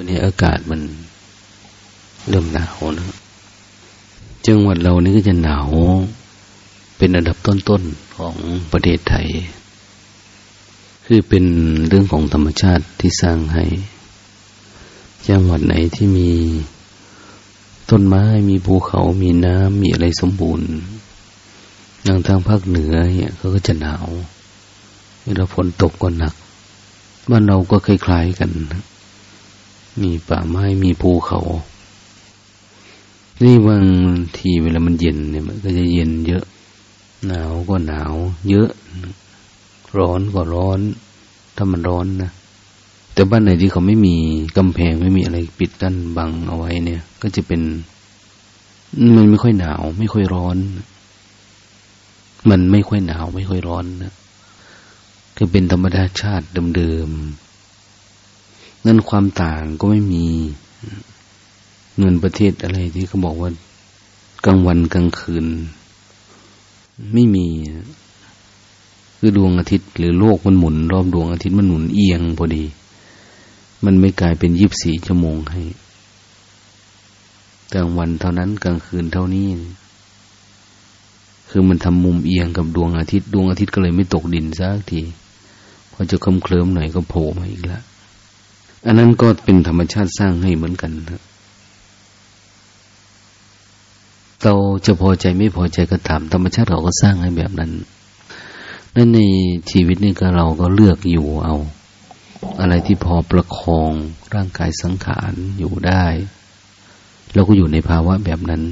ตัวนี้อากาศมันเริ่มหนาวนะจังหวัดเรานี่ก็จะหนาว เป็นอันดับต้นๆของประเทศไทย คือเป็นเรื่องของธรรมชาติที่สร้างให้ จังหวัดไหนที่มีต้นไม้มีภูเขามีน้ำมีอะไรสมบูรณ์อย่างทางภาคเหนือเนี่ยเขาก็จะหนาวเวลาฝนตกก็หนักบ้านเราก็คล้ายๆกัน มีป่าไม้มีภูเขา นี่บางทีเวลามันเย็นเนี่ยมันก็จะเย็นเยอะ หนาวก็หนาว เยอะ ร้อนก็ร้อน ถ้ามันร้อนนะแต่บ้านไหนที่เขาไม่มีกำแพงไม่มีอะไรปิดกั้นบังเอาไว้เนี่ย ก็จะเป็น มันไม่ค่อยหนาว ไม่ค่อยร้อน มันไม่ค่อยหนาว ไม่ค่อยร้อนนะคือเป็นธรรมดาชาติเดิมๆ นั่นความต่างก็ไม่มี เงินประเทศอะไรที่เขาบอกว่ากลางวันกลางคืน ไม่มี คือดวงอาทิตย์ หรือโลกมันหมุน รอบดวงอาทิตย์มันหมุนเอียงพอดี มันไม่กลายเป็นยีิบสี่ชั่วโมงให้กลางวันเท่านั้นกลางคืนเท่านี้ คือมันทำมุมเอียงกับดวงอาทิตย์ ดวงอาทิตย์ก็เลยไม่ตกดินสักทีพอจะคำเคลิ้มหน่อยก็โผล่มาอีกแล้ว อันนั้นก็เป็นธรรมชาติสร้างให้เหมือนกันเราจะพอใจไม่พอใจก็ตามธรรมชาติเราก็สร้างให้แบบนั้นนั่นในชีวิตนี่ก็เราก็เลือกอยู่เอา อะไรที่พอประคองร่างกายสังขารอยู่ได้เราก็อยู่ในภาวะแบบนั้น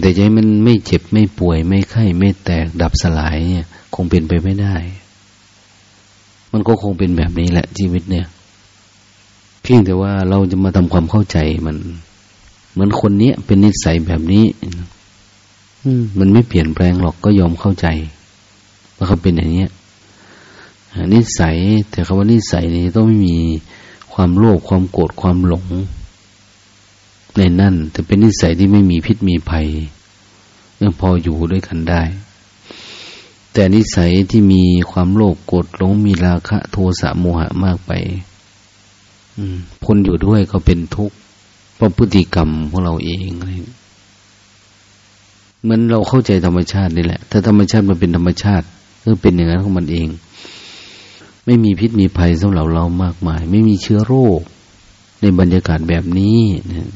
แต่ใจมันไม่เจ็บไม่ป่วยไม่ไข้ไม่แตกดับสลายเนี่ย คงเป็นไปไม่ได้ มันก็คงเป็นแบบนี้แหละชีวิตเนี่ย เพียงแต่ว่าเราจะมาทำความเข้าใจมัน เหมือนคนเนี้ยเป็นนิสัยแบบนี้มันไม่เปลี่ยนแปลงหรอกก็ยอมเข้าใจ ว่าเขาเป็นอย่างนี้นิสัย แต่คำว่านิสัยนี้ต้องไม่มีความโลภความโกรธความหลง ในนั่นแต่เป็นนิสัยที่ไม่มีพิษมีภัยยังพออยู่ด้วยกันได้ แต่นิสัยที่มีความโลภโกรธหลงมีราคะโทสะโมหะมากไปคนอยู่ด้วยก็เป็นทุกข์เพราะพฤติกรรมของเราเองเหมือนเราเข้าใจธรรมชาตินี่แหละ ถ้าธรรมชาติมันเป็นธรรมชาติก็เป็นอย่างนั้นของมันเอง ไม่มีพิษมีภัยสำหรับเรามากมาย ไม่มีเชื้อโรค ในบรรยากาศแบบนี้นะ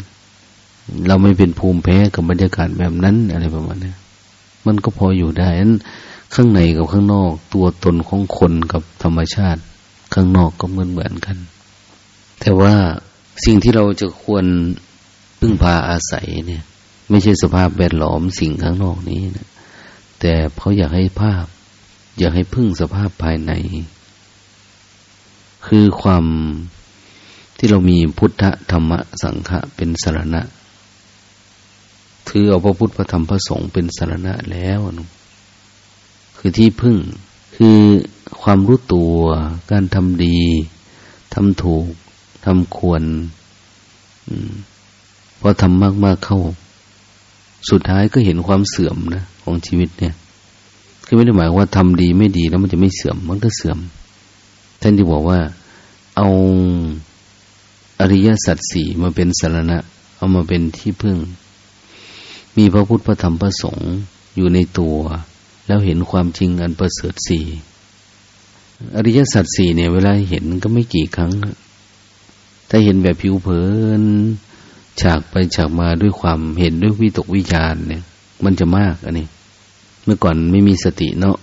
เราไม่เป็นภูมิแพ้กับบรรยากาศแบบนั้นอะไรประมาณนี้มันก็พออยู่ได้นั้น ข้างในกับข้างนอก ตัวตนของคนกับธรรมชาติ ข้างนอกก็เหมือนเหมือนกัน แต่ว่าสิ่งที่เราจะควรพึ่งพาอาศัยเนี่ย ไม่ใช่สภาพแวดล้อมสิ่งข้างนอกนี้นะแต่เขาอยากให้ภาพ อยากให้พึ่งสภาพภายใน คือความที่เรามีพุทธธรรมสังฆะเป็นสารณะถือเอาพระพุทธพระธรรมพระสงฆ์เป็นสารณะแล้ว คือที่พึ่ง คือความรู้ตัว การทำดีทำถูกทำควรพอทำมากมากเข้า สุดท้ายก็เห็นความเสื่อมนะ ของชีวิตเนี่ย คือไม่ได้หมายว่าทำดีไม่ดีแล้วมันจะไม่เสื่อม มันก็เสื่อม ท่านที่บอกว่า เอาอริยสัจสี่มาเป็นสารณะ เอามาเป็นที่พึ่ง มีพระพุทธพระธรรมพระสงฆ์อยู่ในตัว แล้วเห็นความจริงอันประเสริฐสี่อริยสัจสี่เนี่ย เวลาเห็นก็ไม่กี่ครั้ง ถ้าเห็นแบบผิวเผินฉากไปฉากมาด้วยความเห็นด้วยวิตกวิจารเนี่ย มันจะมากอันนี้ เมื่อก่อนไม่มีสติเนาะ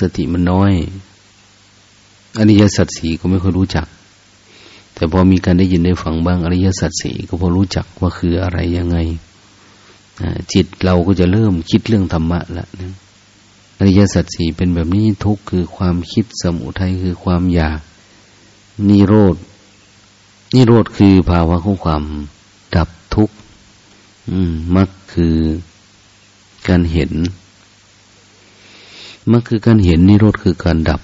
สติมันน้อยอริยสัจสี่ก็ไม่ค่อยรู้จัก แต่พอมีการได้ยินได้ฟังบ้างอริยสัจสี่ก็พอรู้จักว่าคืออะไรยังไงจิตเราก็จะเริ่มคิดเรื่องธรรมะละนะ ริยสัจสี่เป็นแบบนี้ทุกคือความคิดสมุทัยคือความอยาก นิโรธนิโรธคือภาวะของความดับทุกข์มรรคคือการเห็นมรรคคือการเห็นนิโรธคือการดับ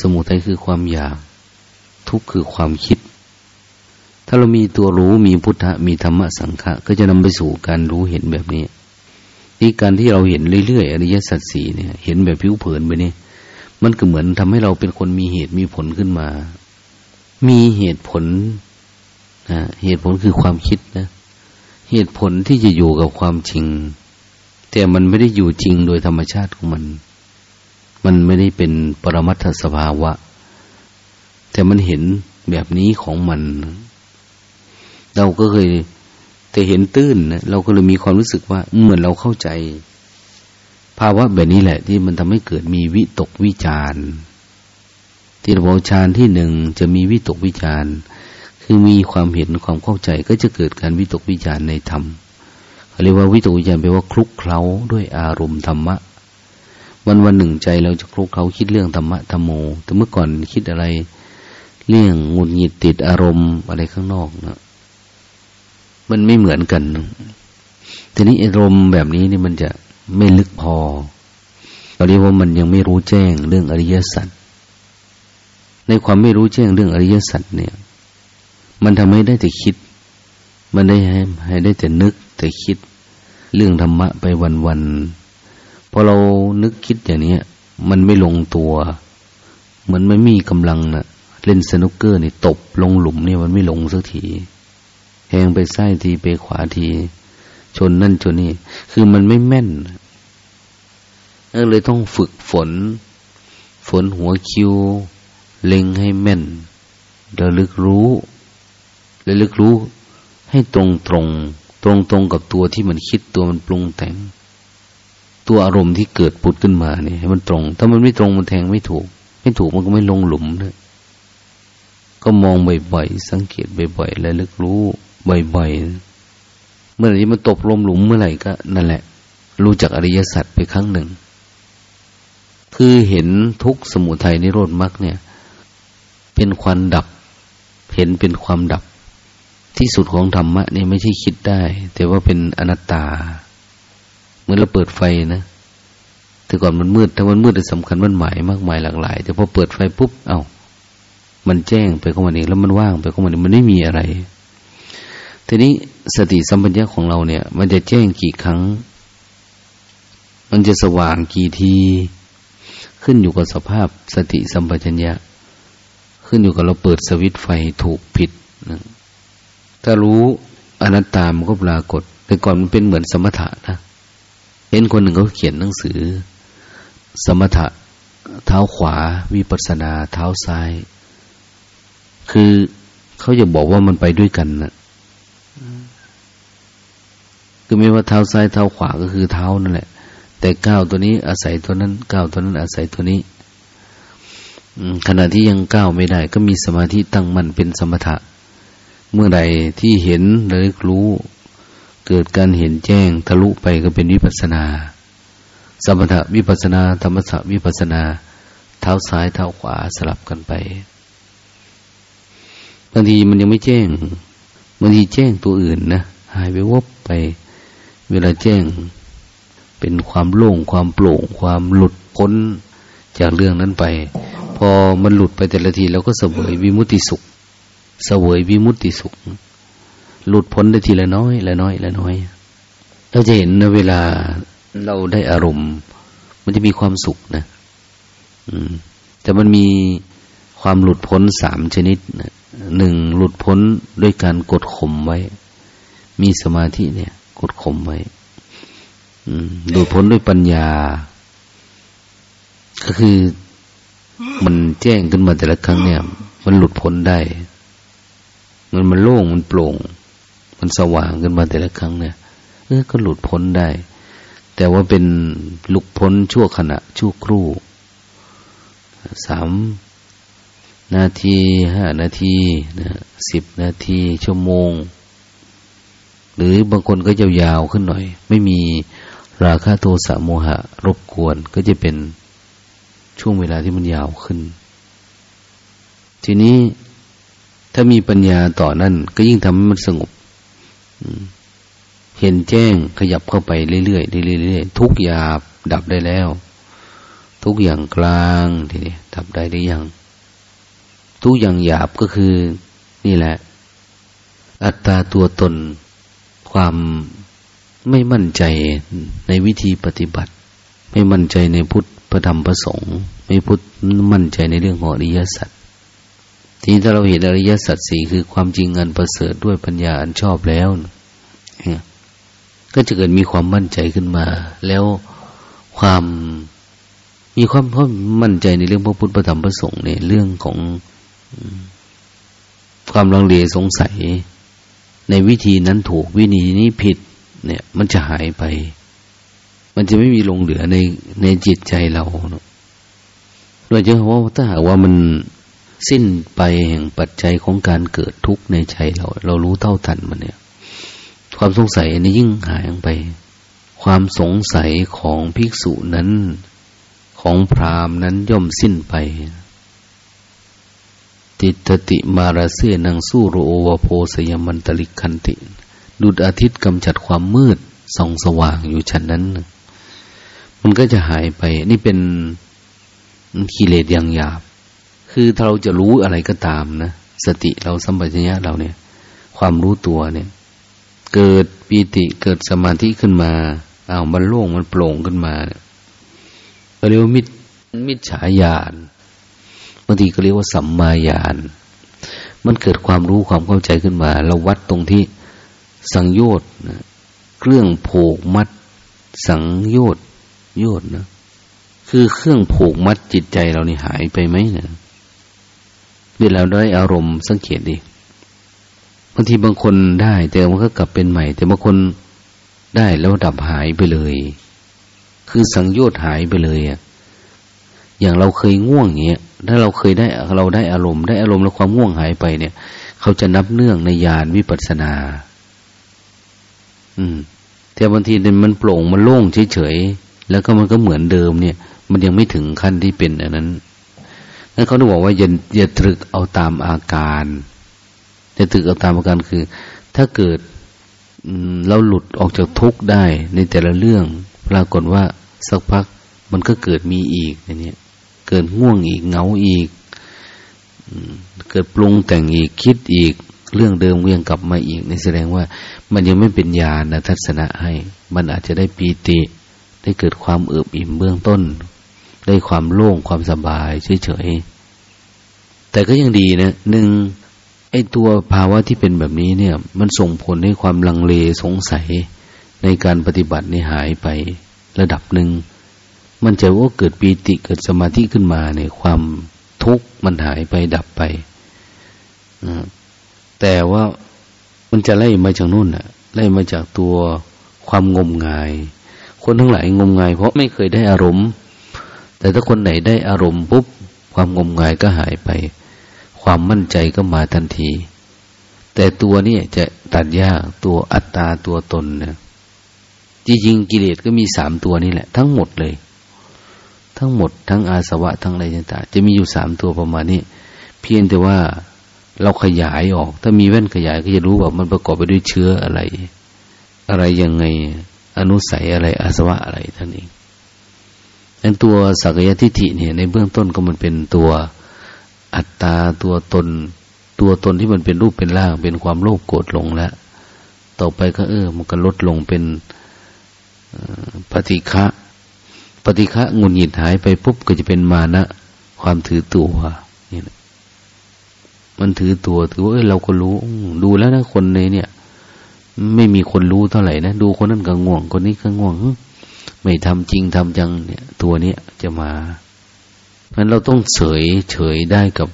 สมุทัยคือความอยาก ทุกข์คือความคิด ถ้าเรามีตัวรู้มีพุทธะมีธรรมะสังฆะก็จะนำไปสู่การรู้เห็นแบบนี้ นี่การที่เราเห็นเรื่อยๆอริยสัจสีเนี่ย เห็นแบบผิวเผินไปนี่มันก็เหมือนทำให้เราเป็นคนมีเหตุมีผลขึ้นมา มีเหตุผลนะเหตุผลคือความคิดนะ เหตุผลที่จะอยู่กับความจริง แต่มันไม่ได้อยู่จริงโดยธรรมชาติของมัน มันไม่ได้เป็นปรมัตถสภาวะ แต่มันเห็นแบบนี้ของมัน เราก็เคย แต่เห็นตื้นนะเราก็เลยมีความรู้สึกว่าเหมือนเราเข้าใจ ภาวะแบบนี้แหละ ที่มันทำให้เกิดมีวิตกวิจารที่เราฌานที่หนึ่งจะมีวิตกวิจารคือมีความเห็นความเข้าใจก็จะเกิดการวิตกวิจารในธรรมเขาเรียกว่าวิตกวิจารแปลว่าคลุกเคล้าด้วยอารมณ์ธรรมะ วันวันหนึ่งใจเราจะคลุกเคล้าคิดเรื่องธรรมะธรรมโม แต่เมื่อก่อนคิดอะไร เรื่องงุนหงิดติดอารมณ์อะไรข้างนอกนะ มันไม่เหมือนกัน ทีนี้อารมณ์แบบนี้นี่มันจะไม่ลึกพอเราเรียกว่ามันยังไม่รู้แจ้งเรื่องอริยสัจ ในความไม่รู้แจ้งเรื่องอริยสัจเนี่ย มันทำให้ได้แต่คิด มันได้ให้ได้แต่นึกแต่คิด เรื่องธรรมะไปวันๆพอเรานึกคิดอย่างนี้มันไม่ลงตัว เหมือนไม่มีกำลังนะเล่นสนุกเกอร์นี่ตบลงหลุมเนี่ยมันไม่ลงสักที แหงไปไส้ทีไปขวาที ชนนั่นชนนี่ คือมันไม่แม่นก็เลยต้องฝึกฝน ฝนหัวคิว เล็งให้แม่นระลึกรู้ระลึกรู้ ให้ตรงตรงตรงตรงกับตัวที่มันคิดตัวมันปรุงแต่ง ตัวอารมณ์ที่เกิดปุดขึ้นมาเนี่ยให้มันตรง ถ้ามันไม่ตรงมันแทงไม่ถูก ไม่ถูกมันก็ไม่ลงหลุมเลยก็มองบ่อยๆสังเกตบ่อยๆและลึกรู้ บ่อยๆ เมื่อไหร่ที่มันตกลมหลุมเมื่อไหร่ก็นั่นแหละ รู้จักอริยสัจไปครั้งหนึ่ง คือเห็นทุกสมุทัยนิโรธมรรคเนี่ย เป็นควันดับ เห็นเป็นความดับ ที่สุดของธรรมะเนี่ยไม่ใช่คิดได้ แต่ว่าเป็นอนัตตา เหมือนเราเปิดไฟนะแต่ก่อนมันมืด ถ้ามันมืดจะสำคัญมันหมายมากมายหลากหลาย แต่พอเปิดไฟปุ๊บ เอา้ามันแจ้งไปของมันเองแล้วมันว่างไปของมันเองมันไม่มีอะไร ทีนี้สติสัมปชัญญะของเราเนี่ย มันจะแจ้งกี่ครั้ง มันจะสว่างกี่ที ขึ้นอยู่กับสภาพสติสัมปชัญญะ ขึ้นอยู่กับเราเปิดสวิตไฟถูกผิดนะถ้ารู้อนัตตามันก็ปรากฏ แต่ก่อนมันเป็นเหมือนสมถะนะ เห็นคนหนึ่งเขาเขียนหนังสือ สมถะ เท้าขวา วิปัสนา เท้าซ้าย คือเขาจะบอกว่ามันไปด้วยกันนะ คือไม่ว่าเท้าซ้ายเท้าขวาก็คือเท้านั่นแหละ แต่ก้าวตัวนี้อาศัยตัวนั้นก้าวตัวนั้นอาศัยตัวนี้ขณะที่ยังก้าวไม่ได้ ก็มีสมาธิตั้งมั่นเป็นสมถะ เมื่อใดที่เห็นระลึกรู้ เกิดการเห็นแจ้งทะลุไปก็เป็นวิปัสนา สมถะวิปัสนา ธรรมะวิปัสนา เท้าซ้ายเท้าขวาสลับกันไปบางทีมันยังไม่แจ้งบางทีแจ้งตัวอื่นนะหายไปวบไป เวลาแจ้ง เป็นความโล่งความโปร่ง ความหลุดพ้นจากเรื่องนั้นไป พอมันหลุดไปแต่ละทีเราก็เสวยวิมุติสุข เสวยวิมุติสุข หลุดพ้นได้ทีละน้อยละน้อยละน้อย เราจะเห็นนะเวลาเราได้อารมณ์ มันจะมีความสุขนะอืม แต่มันมีความหลุดพ้นสามชนิดนะหนึ่งหลุดพ้นด้วยการกดข่มไว้ มีสมาธิเนี่ย ดข่มไว้หลุดพ้นด้วยปัญญา ก็คือมันแจ้งขึ้นมาแต่ละครั้งเนี่ย มันหลุดพ้นได้ มันมันโล่งมันโปร่ง มันสว่างขึ้นมาแต่ละครั้งเนี่ยเออก็หลุดพ้นได้ แต่ว่าเป็นหลุดพ้นชั่วขณะ ชั่วครู่สามนาทีห้านาทีนะสิบนาทีชั่วโมง หรือบางคนก็ยาวๆขึ้นหน่อย ไม่มีราคะโทสะโมหะ รบกวนก็จะเป็นช่วงเวลาที่มันยาวขึ้น ทีนี้ถ้ามีปัญญาต่อนั่น ก็ยิ่งทำให้มันสงบเห็นแจ้งขยับเข้าไปเรื่อยๆเรื่อยๆทุกหยาบดับได้แล้ว ทุกอย่างกลางทีนี้ดับได้หรือยังทุกอย่างหยาบก็คือ นี่แหละ อัตตาตัวตน ความไม่มั่นใจในวิธีปฏิบัติ ไม่มั่นใจในพุทธพระธรรมพระสงฆ์ไม่พุทธมั่นใจในเรื่องของอริยสัจทีนี้ถ้าเราเห็นอริยสัจสี่คือความจริงอันประเสริฐด้วยปัญญาอันชอบแล้วก็จะเกิดมีความมั่นใจขึ้นมา แล้วความมีความเพราะมั่นใจในเรื่องพระพุทธพระธรรมพระสงฆ์ในเรื่องของความลังเลสงสัย ในวิธีนั้นถูกวิธีนี้ผิด เนี่ย มันจะหายไป มันจะไม่มีลงเหลือในในจิตใจเราโดยเฉพาะถ้าหากว่ามันสิ้นไปแห่งปัจจัยของการเกิดทุกข์ในใจเรา เรารู้เท่าทันมันเนี่ย ความสงสัยนี้ยิ่งหายไป ความสงสัยของภิกษุนั้น ของพรามนั้นย่อมสิ้นไป ติตติมาราเสนังสู้โรโอวโพสยมันตลิคันติ ดุดอาทิตย์กำจัดความมืดส่องสว่างอยู่ชั้นนั้น มันก็จะหายไป นี่เป็นกิเลสอย่างหยาบ คือถ้าเราจะรู้อะไรก็ตามนะ สติเราสัมปชัญญะเราเนี่ย ความรู้ตัวเนี่ย เกิดปีติเกิดสมาธิขึ้นมาอ้าวมันโล่งมันโปร่งขึ้นมาเนี่ยก็เรียกว่ามิจมิจฉาญาณางทีก็เรียกว่าสัมมาญาณมันเกิดความรู้ความเข้าใจขึ้นมา เราวัดตรงที่สังโยชน์นะเครื่องผูกมัด สังโยชน์โยชน์นะคือเครื่องผูกมัดจิตใจเรานี่หายไปไหมเนะเวลาได้อารมณ์สังเกตดิบางทีบางคนได้ แต่มันก็กลับเป็นใหม่ แต่บางคนได้แล้วดับหายไปเลย คือสังโยชน์หายไปเลยอะ อย่างเราเคยง่วงเงี้ยถ้าเราเคยได้เราได้อารมณ์ได้อารมณ์แล้วความง่วงหายไปเนี่ย เขาจะนับเนื่องในญาณวิปัสสนา อืม แต่บางทีมันโปร่งมันโล่งเฉยๆแล้วก็มันก็เหมือนเดิมเนี่ย มันยังไม่ถึงขั้นที่เป็นอันนั้นนั่นเขาต้องบอกว่าอย่าอย่าตรึกเอาตามอาการจะตรึกเอาตามอาการคือ ถ้าเกิดเราหลุดออกจากทุกข์ได้ในแต่ละเรื่อง ปรากฏว่าสักพักมันก็เกิดมีอีกอย่างนี้ เกิดง่วงอีกเหงาอีกเกิดปรุงแต่งอีกคิดอีก เรื่องเดิมเวียงกลับมาอีกนี่แสดงว่ามันยังไม่เป็นญาณทัศนะให้ มันอาจจะได้ปีติ ได้เกิดความเอิบอิ่มเบื้องต้น ได้ความโล่งความสบายเฉยๆแต่ก็ยังดีนะหนึ่งไอ้ตัวภาวะที่เป็นแบบนี้เนี่ย มันส่งผลให้ความลังเลสงสัยในการปฏิบัตินี่หายไประดับหนึ่ง มันจะว่าเกิดปีติเกิดสมาธิขึ้นมาเนี่ยความทุกข์มันหายไปดับไปแต่ว่ามันจะไล่มาจากนู่นน่ะ ไล่มาจากตัวความงมงาย คนทั้งหลายงมงาย เพราะไม่เคยได้อารมณ์ แต่ถ้าคนไหนได้อารมณ์ปุ๊บความงมงายก็หายไป ความมั่นใจก็มาทันที แต่ตัวนี้จะตัดยากตัวอัตตาตัวตนเนี่ยจริงๆกิเลสก็มีสามตัวนี่แหละ ทั้งหมดเลย ทั้งหมดทั้งอาสวะทั้งอะไรต่างๆจะมีอยู่สามตัวประมาณนี้ เพียงแต่ว่าเราขยายออก ถ้ามีแว่นขยายก็จะรู้ว่ามันประกอบไปด้วยเชื้ออะไร อะไรยังไงอนุสัยอะไรอาสวะอะไรท่านเองนั้นตัวสักยทิฏฐิเนี่ยในเบื้องต้นก็มันเป็นตัวอัตตาตัวตน ตัวตนที่มันเป็นรูปเป็นร่าง เป็นความโลภโกรธหลงแล้วต่อไปก็เออ มันก็ลดลงเป็นปฏิฆะ ปฏิฆะงุนหงิดหายไปปุ๊บก็จะเป็นมานะ ความถือตัวนี่นะมันถือตัวถือว่าเออเราก็รู้ดูแล้วนะคนในเนี่ย ไม่มีคนรู้เท่าไหร่นะดูคนนั้นก็ง่วง คนนี้ก็ง่วงไม่ทำจริงทำจังเนี่ย ตัวเนี้ยจะมาเพราะเราต้องเฉยเฉยได้กับ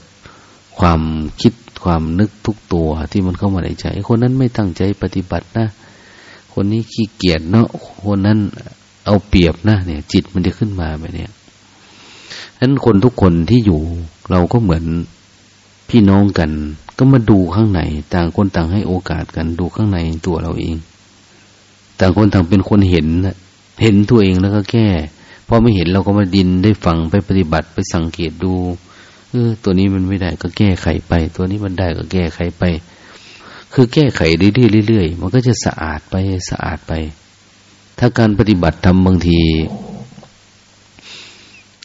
ความคิดความนึกทุกตัวที่มันเข้ามาในใจ คนนั้นไม่ตั้งใจปฏิบัตินะ คนนี้ขี้เกียจเนาะคนนั้น เอาเปรียบนะเนี่ย จิตมันจะขึ้นมาแบบนี้ฉะนั้นคนทุกคนที่อยู่ เราก็เหมือนพี่น้องกัน ก็มาดูข้างในต่างคนต่างให้โอกาสกัน ดูข้างในตัวเราเอง ต่างคนต่างเป็นคนเห็นเห็นตัวเองแล้วก็แก้พอไม่เห็นเราก็มาดินได้ฟังไปปฏิบัติไปสังเกตดูเออตัวนี้มันไม่ได้ก็แก้ไขไป ตัวนี้มันได้ก็แก้ไขไป คือแก้ไขเรื่อยๆมันก็จะสะอาดไปสะอาดไป ถ้าการปฏิบัติทำบางที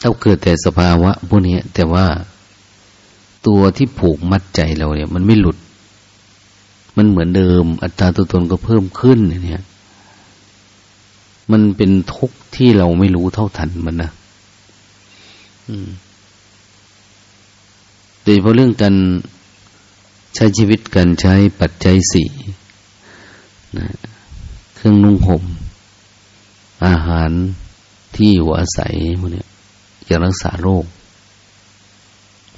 ถ้าเกิดแต่สภาวะพวกนี้แต่ว่าตัวที่ผูกมัดใจเราเนี่ย มันไม่หลุด มันเหมือนเดิม อัตราตัวตนก็เพิ่มขึ้นเนี่ย มันเป็นทุกข์ที่เราไม่รู้เท่าทันมันนะโดยเพราะเรื่องการใช้ชีวิตกันใช้ปัจจัยสี่นะเครื่องนุ่งห่ม อาหารที่อยู่อาศัยพวกนี้อยากรักษาโรค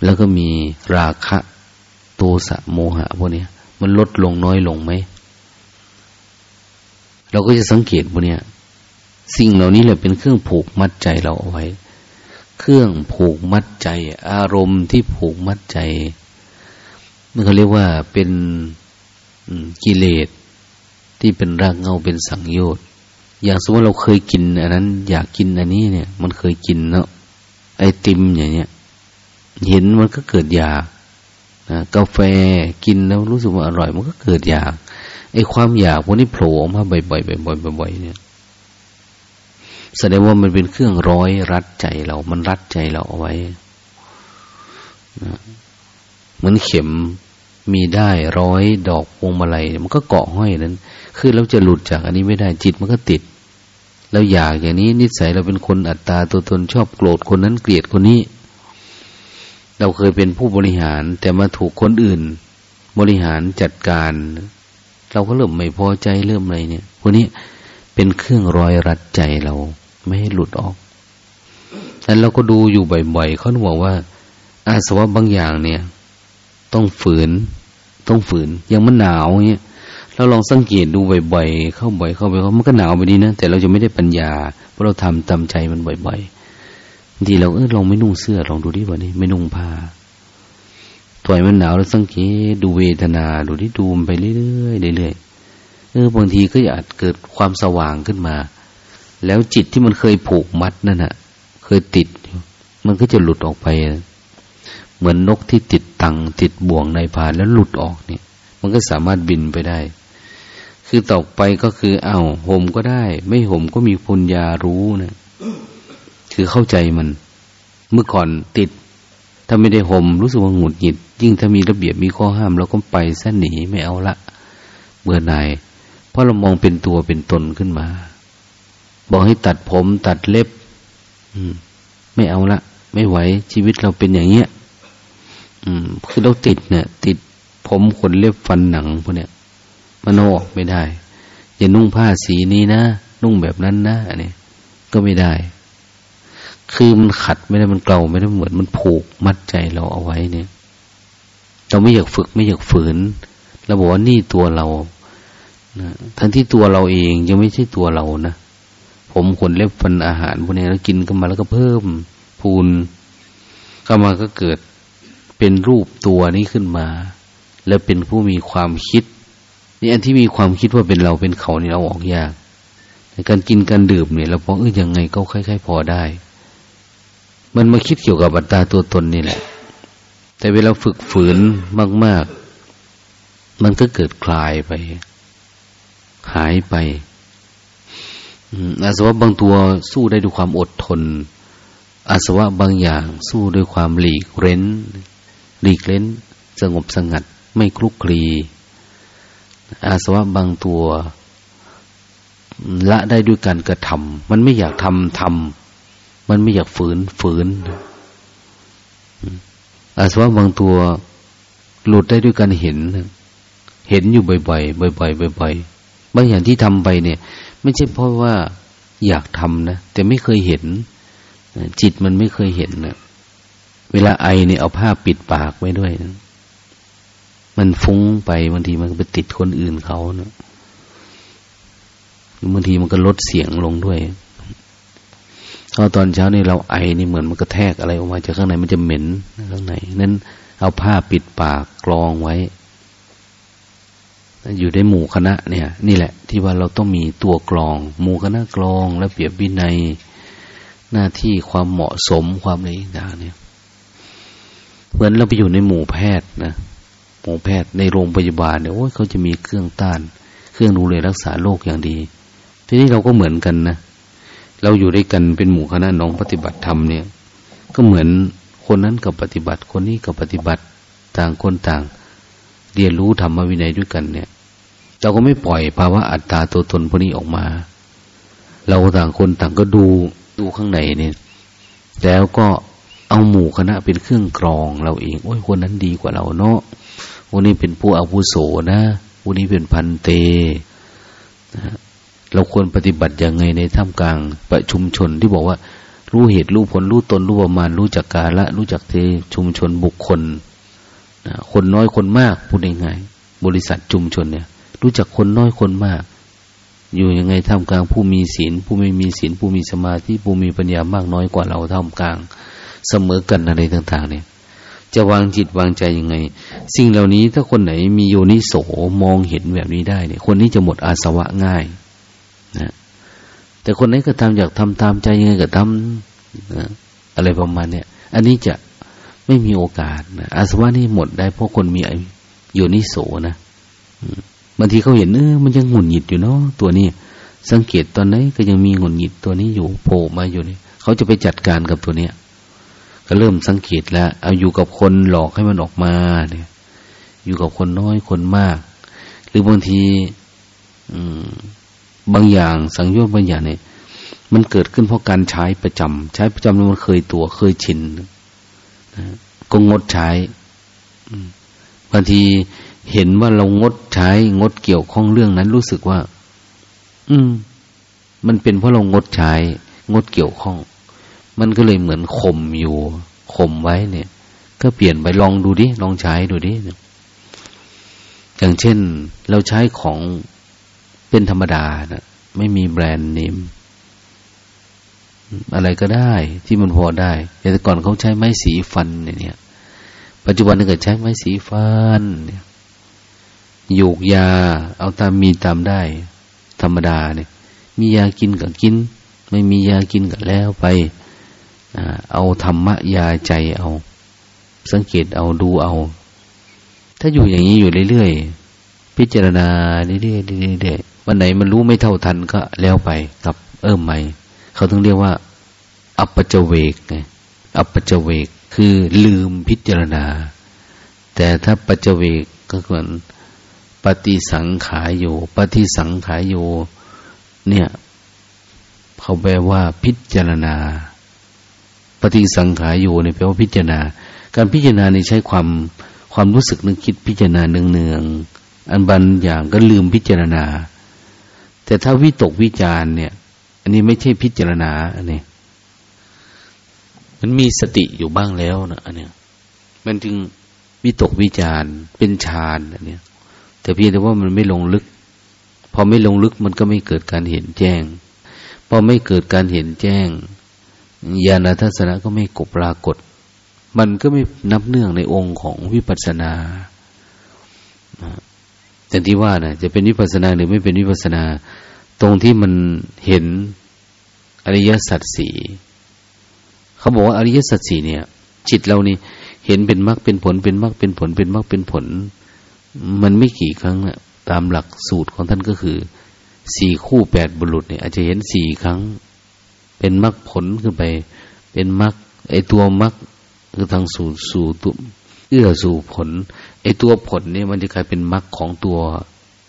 แล้วก็มีราคะโทสะโมหะพวกนี้มันลดลงน้อยลงไหม เราก็จะสังเกตพวกนี้สิ่งเหล่านี้แหละเป็นเครื่องผูกมัดใจเราเอาไว้ เครื่องผูกมัดใจ อารมณ์ที่ผูกมัดใจมันเขาเรียกว่าเป็นกิเลสที่เป็นรากเงาเป็นสังโยชน์ อย่างสมมติเราเคยกินอันนั้น อยากกินอันนี้เนี่ย มันเคยกินเนาะไอติมอย่างเนี้ยเห็นมันก็เกิดอยากนะกาแฟกินแล้วรู้สึกว่าอร่อย มันก็เกิดอยากไอความอยากพวกนี้โผล่ออกมาบ่อยๆบ่อยๆบ่อยๆเนี่ยแสดงว่ามันเป็นเครื่องร้อยรัดใจเรา มันรัดใจเราเอาไว้นะเหมือนเข็มมีได้ร้อยดอกพวงมาลัยมันก็เกาะห้อยนั้น คือเราจะหลุดจากอันนี้ไม่ได้จิตมันก็ติด เราอยากอย่างนี้ นิสัยเราเป็นคนอัตตาตัวตนชอบโกรธคนนั้นเกลียดคนนี้ เราเคยเป็นผู้บริหาร แต่มาถูกคนอื่น บริหารจัดการ เราก็เริ่มไม่พอใจเริ่มอะไรเนี่ยพวกนี้เป็นเครื่องรอยรัดใจเรา ไม่ให้หลุดออกนั้นเราก็ดูอยู่บ่อยๆเขาบอกว่า อาสวะบางอย่างเนี่ย ต้องฝืน ต้องฝืนอย่างมันหนาวเงี้ย เราลองสังเกตดูบ่อยๆ เข้าบ่อยเข้าไปเขามันก็หนาวไปดีนะ แต่เราจะไม่ได้ปัญญา เพราะเราทำตามใจมันบ่อยๆบางทีเราเออลองไม่นุ่งเสื้อลองดูดิวันนี้ ไม่นุ่งผ้าต่อยมันหนาวแล้วสังเกตดูเวทนา ดูที่ดูมันไปเรื่อยๆเรื่อยๆเออบางทีก็อาจเกิดความสว่างขึ้นมา แล้วจิตที่มันเคยผูกมัดนั่นน่ะ เคยติด มันก็จะหลุดออกไป เหมือนนกที่ติดตังติดบ่วงในพานแล้วหลุดออกเนี่ย มันก็สามารถบินไปได้ คือต่อไปก็คือเอา้าห่มก็ได้ ไม่ห่มก็มีปุญญารู้นะคือเข้าใจมัน เมื่อก่อนติด ถ้าไม่ได้ห่มรู้สึกว่าหงุดหงิด ยิ่งถ้ามีระเบียบมีข้อห้ามเราก็ไปซะหนีไม่เอาละเบื่อหน่ายเพราะเรามองเป็นตัวเป็นตนขึ้นมา บอกให้ตัดผมตัดเล็บ อืม ไม่เอาละไม่ไหวชีวิตเราเป็นอย่างเงี้ย อืม คือเราติดเนี่ย ติดผมขนเล็บฟันหนังพวกเนี้ย มันออกไม่ได้อย่านุ่งผ้าสีนี้นะ นุ่งแบบนั้นนะอันนี้ก็ไม่ได้ คือมันขัดไม่ได้มันเกลาไม่ได้เหมือนมันผูกมัดใจเราเอาไว้เนี่ย เราไม่อยากฝึกไม่อยากฝืนเราบอกว่านี่ตัวเรานะทั้งที่ตัวเราเองยังไม่ใช่ตัวเรานะผมขนเล็บฟันอาหารพวกนี้แล้วกินกันมาแล้วก็เพิ่มพูนก็มาก็เกิดเป็นรูปตัวนี้ขึ้นมา แล้วเป็นผู้มีความคิด นี่อันที่มีความคิดว่าเป็นเราเป็นเขานี่เราออกยากในการกินการดื่มเนี่ยเราพอเออยังไงก็ค่อยๆพอได้ มันมาคิดเกี่ยวกับอัตตาตัวตนนี่แหละ แต่เวลาฝึกฝืนมาก ๆ มันก็เกิดคลายไป หายไปอาสวะบางตัวสู้ได้ด้วยความอดทน อาสวะบางอย่างสู้ด้วยความหลีกเร้น หลีกเล้น สงบสงัด ไม่คลุกคลี อาสวะบางตัว ละได้ด้วยการกระทำมันไม่อยากทำทำมันไม่อยากฝืนฝืน อาสวะบางตัว หลุดได้ด้วยการเห็น เห็นอยู่บ่อยๆบ่อยๆบ่อยๆบางอย่างที่ทำไปเนี่ย ไม่ใช่เพราะว่าอยากทำนะแต่ไม่เคยเห็น จิตมันไม่เคยเห็นนะเวลาไอเนี่ยเอาผ้าปิดปากไว้ด้วยนะ มันฟุ้งไปบางทีมันไปติดคนอื่นเขาเนะบางทีมันก็ลดเสียงลงด้วยพอตอนเช้านี่เราไอนี่เหมือนมันกระแทกอะไรออกมาจากข้างในมันจะเหม็นข้างในนั้นเอาผ้าปิดปากกรองไว้อยู่ในหมู่คณะเนี่ย นี่แหละ ที่ว่าเราต้องมีตัวกรอง หมู่คณะกรองและเปรียบวินัยหน้าที่ความเหมาะสมความอะไรต่างเนี่ยเหมือนเราไปอยู่ในหมู่แพทย์นะ หมู่แพทย์ในโรงพยาบาลเนี่ยโอ้ยเขาจะมีเครื่องต้าน เครื่องดูแลรักษาโรคอย่างดี ทีนี้เราก็เหมือนกันนะเราอยู่ด้วยกันเป็นหมู่คณะน้องปฏิบัติธรรมเนี่ย ก็เหมือนคนนั้นกับปฏิบัติ คนนี้กับปฏิบัติต่างคนต่าง เรียนรู้ธรรมวินัยด้วยกันเนี่ยเราก็ไม่ปล่อยภาวะอัตตาตัวตนพวกนี้ออกมา เราต่างคนต่างก็ดูดูข้างในเนี่ย แล้วก็เอาหมู่คณะเป็นเครื่องกรองเราเอง โอ้ยคนนั้นดีกว่าเราเนาะ วันนี้เป็นผู้อาวุโสนะวันนี้เป็นพันเตนะเราควรปฏิบัติยังไงในท่ามกลางประชุมชนที่บอกว่า รู้เหตุรู้ผลรู้ตนรู้ประมาณ รู้จักกาละรู้จักเทชุมชนบุคคลนะคนน้อยคนมากพูดง่ายๆบริษัทชุมชนเนี่ย รู้จักคนน้อยคนมาก อยู่ยังไงท่ามกลางผู้มีศีล ผู้ไม่มีศีลผู้มีสมาธิผู้มีปัญญามากน้อยกว่าเราท่ามกลาง เสมอกันอะไรต่าง ๆ เนี่ย จะวางจิตวางใจยังไง สิ่งเหล่านี้ถ้าคนไหนมีโยนิโสมองเห็นแบบนี้ได้เนี่ย คนนี้จะหมดอาสวะง่ายนะแต่คนไหนก็ทำอยากทำตามใจยังไงก็ทำนะอะไรประมาณเนี้ยอันนี้จะไม่มีโอกาสนะอาสวะนี่หมดได้เพราะคนมีโยนิโสนะบางทีเขาเห็นเออมันยังหงุดหงิดอยู่เนาะตัวนี้สังเกตตอนไหนก็ยังมีหงุดหงิดตัวนี้อยู่โผล่มาอยู่นี่เขาจะไปจัดการกับตัวเนี้ย ก็เริ่มสังเกตแล้ว เอาอยู่กับคนหลอกให้มันออกมาเนี่ย อยู่กับคนน้อยคนมาก หรือบางทีบางอย่างสังโยชน์บางอย่างเนี่ย มันเกิดขึ้นเพราะการใช้ประจำใช้ประจำแล้วมันเคยตัวเคยชินนะก็งดใช้บางทีเห็นว่าเรางดใช้งดเกี่ยวข้องเรื่องนั้นรู้สึกว่า อืม มันเป็นเพราะเรางดใช้งดเกี่ยวข้อง มันก็เลยเหมือนข่มอยู่ข่มไว้เนี่ย ก็เปลี่ยนไปลองดูดิ ลองใช้ดูดิ อย่างเช่นเราใช้ของเป็นธรรมดานะไม่มีแบรนด์เนมอะไรก็ได้ที่มันพอได้ แต่ก่อนเขาใช้ไม้สีฟันเนี่ย ปัจจุบันเก็ใช้ไม้สีฟันเนี่ยโยกยา เอาตามมีตามได้ ธรรมดาเนี่ย มียากินก็กิน ไม่มียากินก็แล้วไป เอาธรรมะยาใจเอา สังเกตเอาดูเอา ถ้าอยู่อย่างนี้อยู่เรื่อยๆ พิจารณาเรื่อยๆเรื่อยๆวันไหนมันรู้ไม่เท่าทันก็แล้วไปกับเอิ่มใหม่ เขาต้องเรียกว่า อัปจเวกไงอัปปจเวกคือลืมพิจารณา แต่ถ้าปัจเวกก็เหมือนปฏิสังขายโยปฏิสังขายโยเนี่ย เขาแปลว่าพิจารณา ฏิสังขารอยู่เนี่ยแปลว่าพิจารณา การพิจารณาในใช้ความความรู้สึกนึกคิดพิจารณาเนืองๆอันบันอย่างก็ลืมพิจารณา แต่ถ้าวิตกวิจารเนี่ย อันนี้ไม่ใช่พิจารณาอันนี้มันมีสติอยู่บ้างแล้วนะอันเนี้ยมันจึงวิตกวิจารเป็นฌานอันเนี้ย แต่เพียงแต่ว่ามันไม่ลงลึก พอไม่ลงลึกมันก็ไม่เกิดการเห็นแจ้ง พอไม่เกิดการเห็นแจ้ง ญาณทัศนะก็ไม่กบปรากฏ มันก็ไม่นับเนื่องในองค์ของวิปัสสนาแต่ที่ว่านะจะเป็นวิปัสสนาหรือไม่เป็นวิปัสสนา ตรงที่มันเห็นอริยสัจสี่เขาบอกว่าอริยสัจสี่เนี่ย จิตเรานี่เห็นเป็นมรรคเป็นผลเป็นมรรคเป็นผลเป็นมรรคเป็นผล มันไม่กี่ครั้งนะตามหลักสูตรของท่านก็คือสี่คู่แปดบุรุษเนี่ยอาจจะเห็นสี่ครั้ง เป็นมรรคผลขึ้นไป เป็นมรรคไอตัวมรรคคือทางสู่สู่ตุเอื้อสู่ผล ไอตัวผลนี่มันจะกลายเป็นมรรคของตัว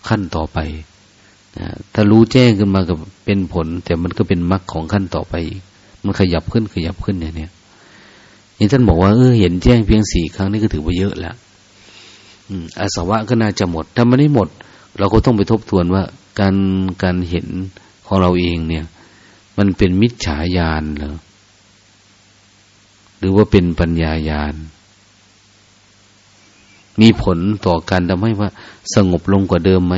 ขั้นต่อไปนะถ้ารู้แจ้งขึ้นมากับเป็นผล แต่มันก็เป็นมรรคของขั้นต่อไปมันขยับขึ้นขยับขึ้นเนี่ยเนี่ยนี่ท่านบอกว่าเออเห็นแจ้งเพียงสี่ครั้งนี่ก็ถือว่าเยอะแล้วอาสวะก็น่าจะหมด ถ้ามันไม่หมด เราก็ต้องไปทบทวนว่าการการเห็นของเราเองเนี่ย มันเป็นมิจฉาญาณเหรอหรือว่าเป็นปัญญาญาณมีผลต่อการทำให้ว่า สงบลงกว่าเดิมไหม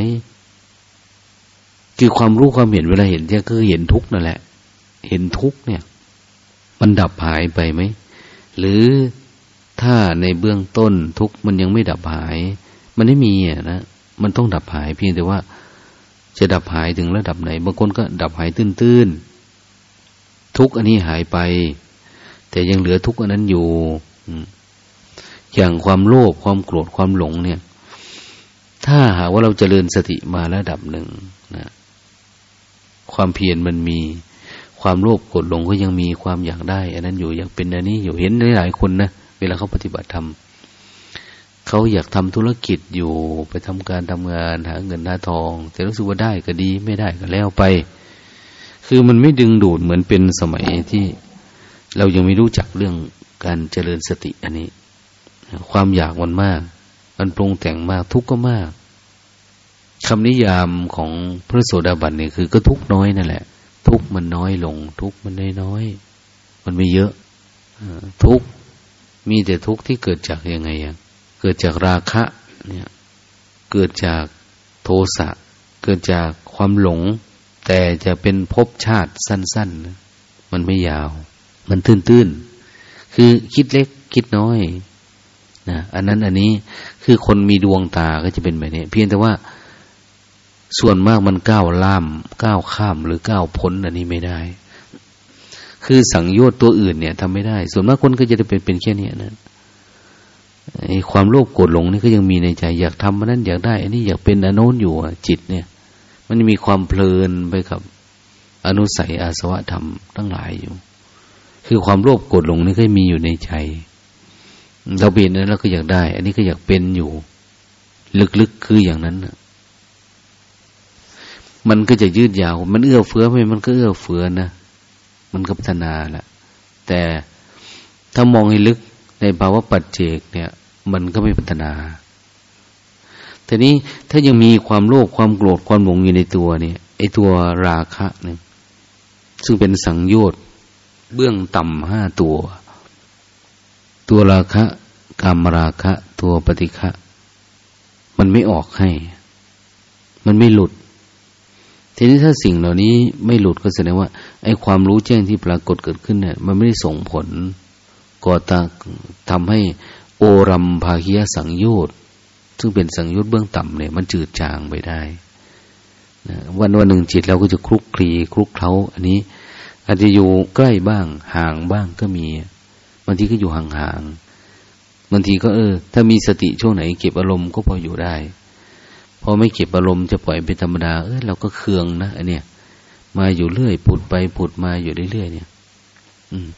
คือความรู้ความเห็นเวลาเห็นเนี่ยคือเห็นทุกนั่นแหละ เห็นทุกเนี่ย มันดับหายไปไหม หรือถ้าในเบื้องต้นทุกมันยังไม่ดับหาย มันไม่มีอะนะมันต้องดับหายเพียงแต่ว่า จะดับหายถึงระดับไหนบางคนก็ดับหายตื้น ทุกอันนี้หายไป แต่ยังเหลือทุกอันนั้นอยู่อย่างความโลภความโกรธความหลงเนี่ย ถ้าหาว่าเราจเจริญสติมาระดับหนึ่งนะความเพียรมันมีความโลภโกรธหลงก็ยังมีความอยากได้ อันนั้นอยู่อยากเป็นอันนี้อยู่เห็นหลายคนนะเวลาเขาปฏิบัติธรรมเขาอยากทำธุรกิจอยู่ไปทำการทำงานหาเงินหาทอง แต่รู้สึกว่าได้ก็ดี ไม่ได้ก็แล้วไป คือมันไม่ดึงดูดเหมือนเป็นสมัยที่ เรายังไม่รู้จักเรื่องการเจริญสติอันนี้ ความอยากมันมาก มันปรุงแต่งมากทุกข์ก็มากคำนิยามของพระโสดาบันเนี่ยคือก็ทุกน้อยนั่นแหละ ทุกมันน้อยลง ทุกมันน้อยน้อย มันไม่เยอะทุกมีแต่ทุกที่เกิดจากยังไงอะเกิดจากราคะเนี่ย เกิดจากโทสะ เกิดจากความหลง แต่จะเป็นภพชาติสั้น ๆ มันไม่ยาว มันตื้นๆ คือคิดเล็กคิดน้อยนะอันนั้นอันนี้คือคนมีดวงตาก็จะเป็นแบบนี้ เพียงแต่ว่าส่วนมากมันก้าวล่ามก้าวข้ามหรือก้าวพ้นอันนี้ไม่ได้ คือสังโยชน์ตัวอื่นเนี่ยทำไม่ได้ ส่วนมากคนก็จะเป็นเป็นแค่นี้นะไอ้ความโลภโกรธหลงนี่ก็ยังมีในใจ อยากทำมันนั้นอยากได้ อันนี้อยากเป็นอนุนอยู่จิตเนี่ย มันมีความเพลินไปกับ อนุสัยอาสวะธรรมทั้งหลายอยู่ คือความโลภโกรธหลงนี่ก็มีอยู่ในใจ เราเป็นนั้นเราก็อยากได้ อันนี้ก็อยากเป็นอยู่ ลึกๆคืออย่างนั้นมันก็จะยืดยาว มันเอื้อเฟื้อไหมมันก็เอื้อเฟื้อนะมันก็พัฒนาแหละแต่ถ้ามองให้ลึกในภาวะปัจเจกเนี่ย มันก็ไม่พัฒนา ทีนี้ถ้ายังมีความโลภความโกรธความหลงอยู่ในตัวเนี่ยไอตัวราคะเนี่ยซึ่งเป็นสังโยชน์เบื้องต่ำห้าตัว ตัวราคะกามราคะ ตัวปฏิฆะมันไม่ออกให้ มันไม่หลุด ทีนี้ถ้าสิ่งเหล่านี้ไม่หลุดก็แสดงว่าไอ้ความรู้แจ้งที่ปรากฏเกิดขึ้นเนี่ย มันไม่ได้ส่งผลก่อตาทำให้โอรัมภาคียสังโยชน์ ซึ่งเป็นสังยชน์เบื้องต่ำเนี่ย มันจืดจางไปได้นะวันวันหนึ่งจิตเราก็จะคลุกคลีคลุกเคล้าอันนี้ อาจจะอยู่ใกล้บ้าง ห่างบ้างก็มีบางทีก็อยู่ห่างๆบางทีก็เออ ถ้ามีสติช่วงไหน เก็บอารมณ์ก็พออยู่ได้พอไม่เก็บอารมณ์จะปล่อยเป็นธรรมดา เออเราก็เคืองนะอันเนี้ยมาอยู่เรื่อยผุดไปผุดมาอยู่เรื่อยๆเนี่ย อืม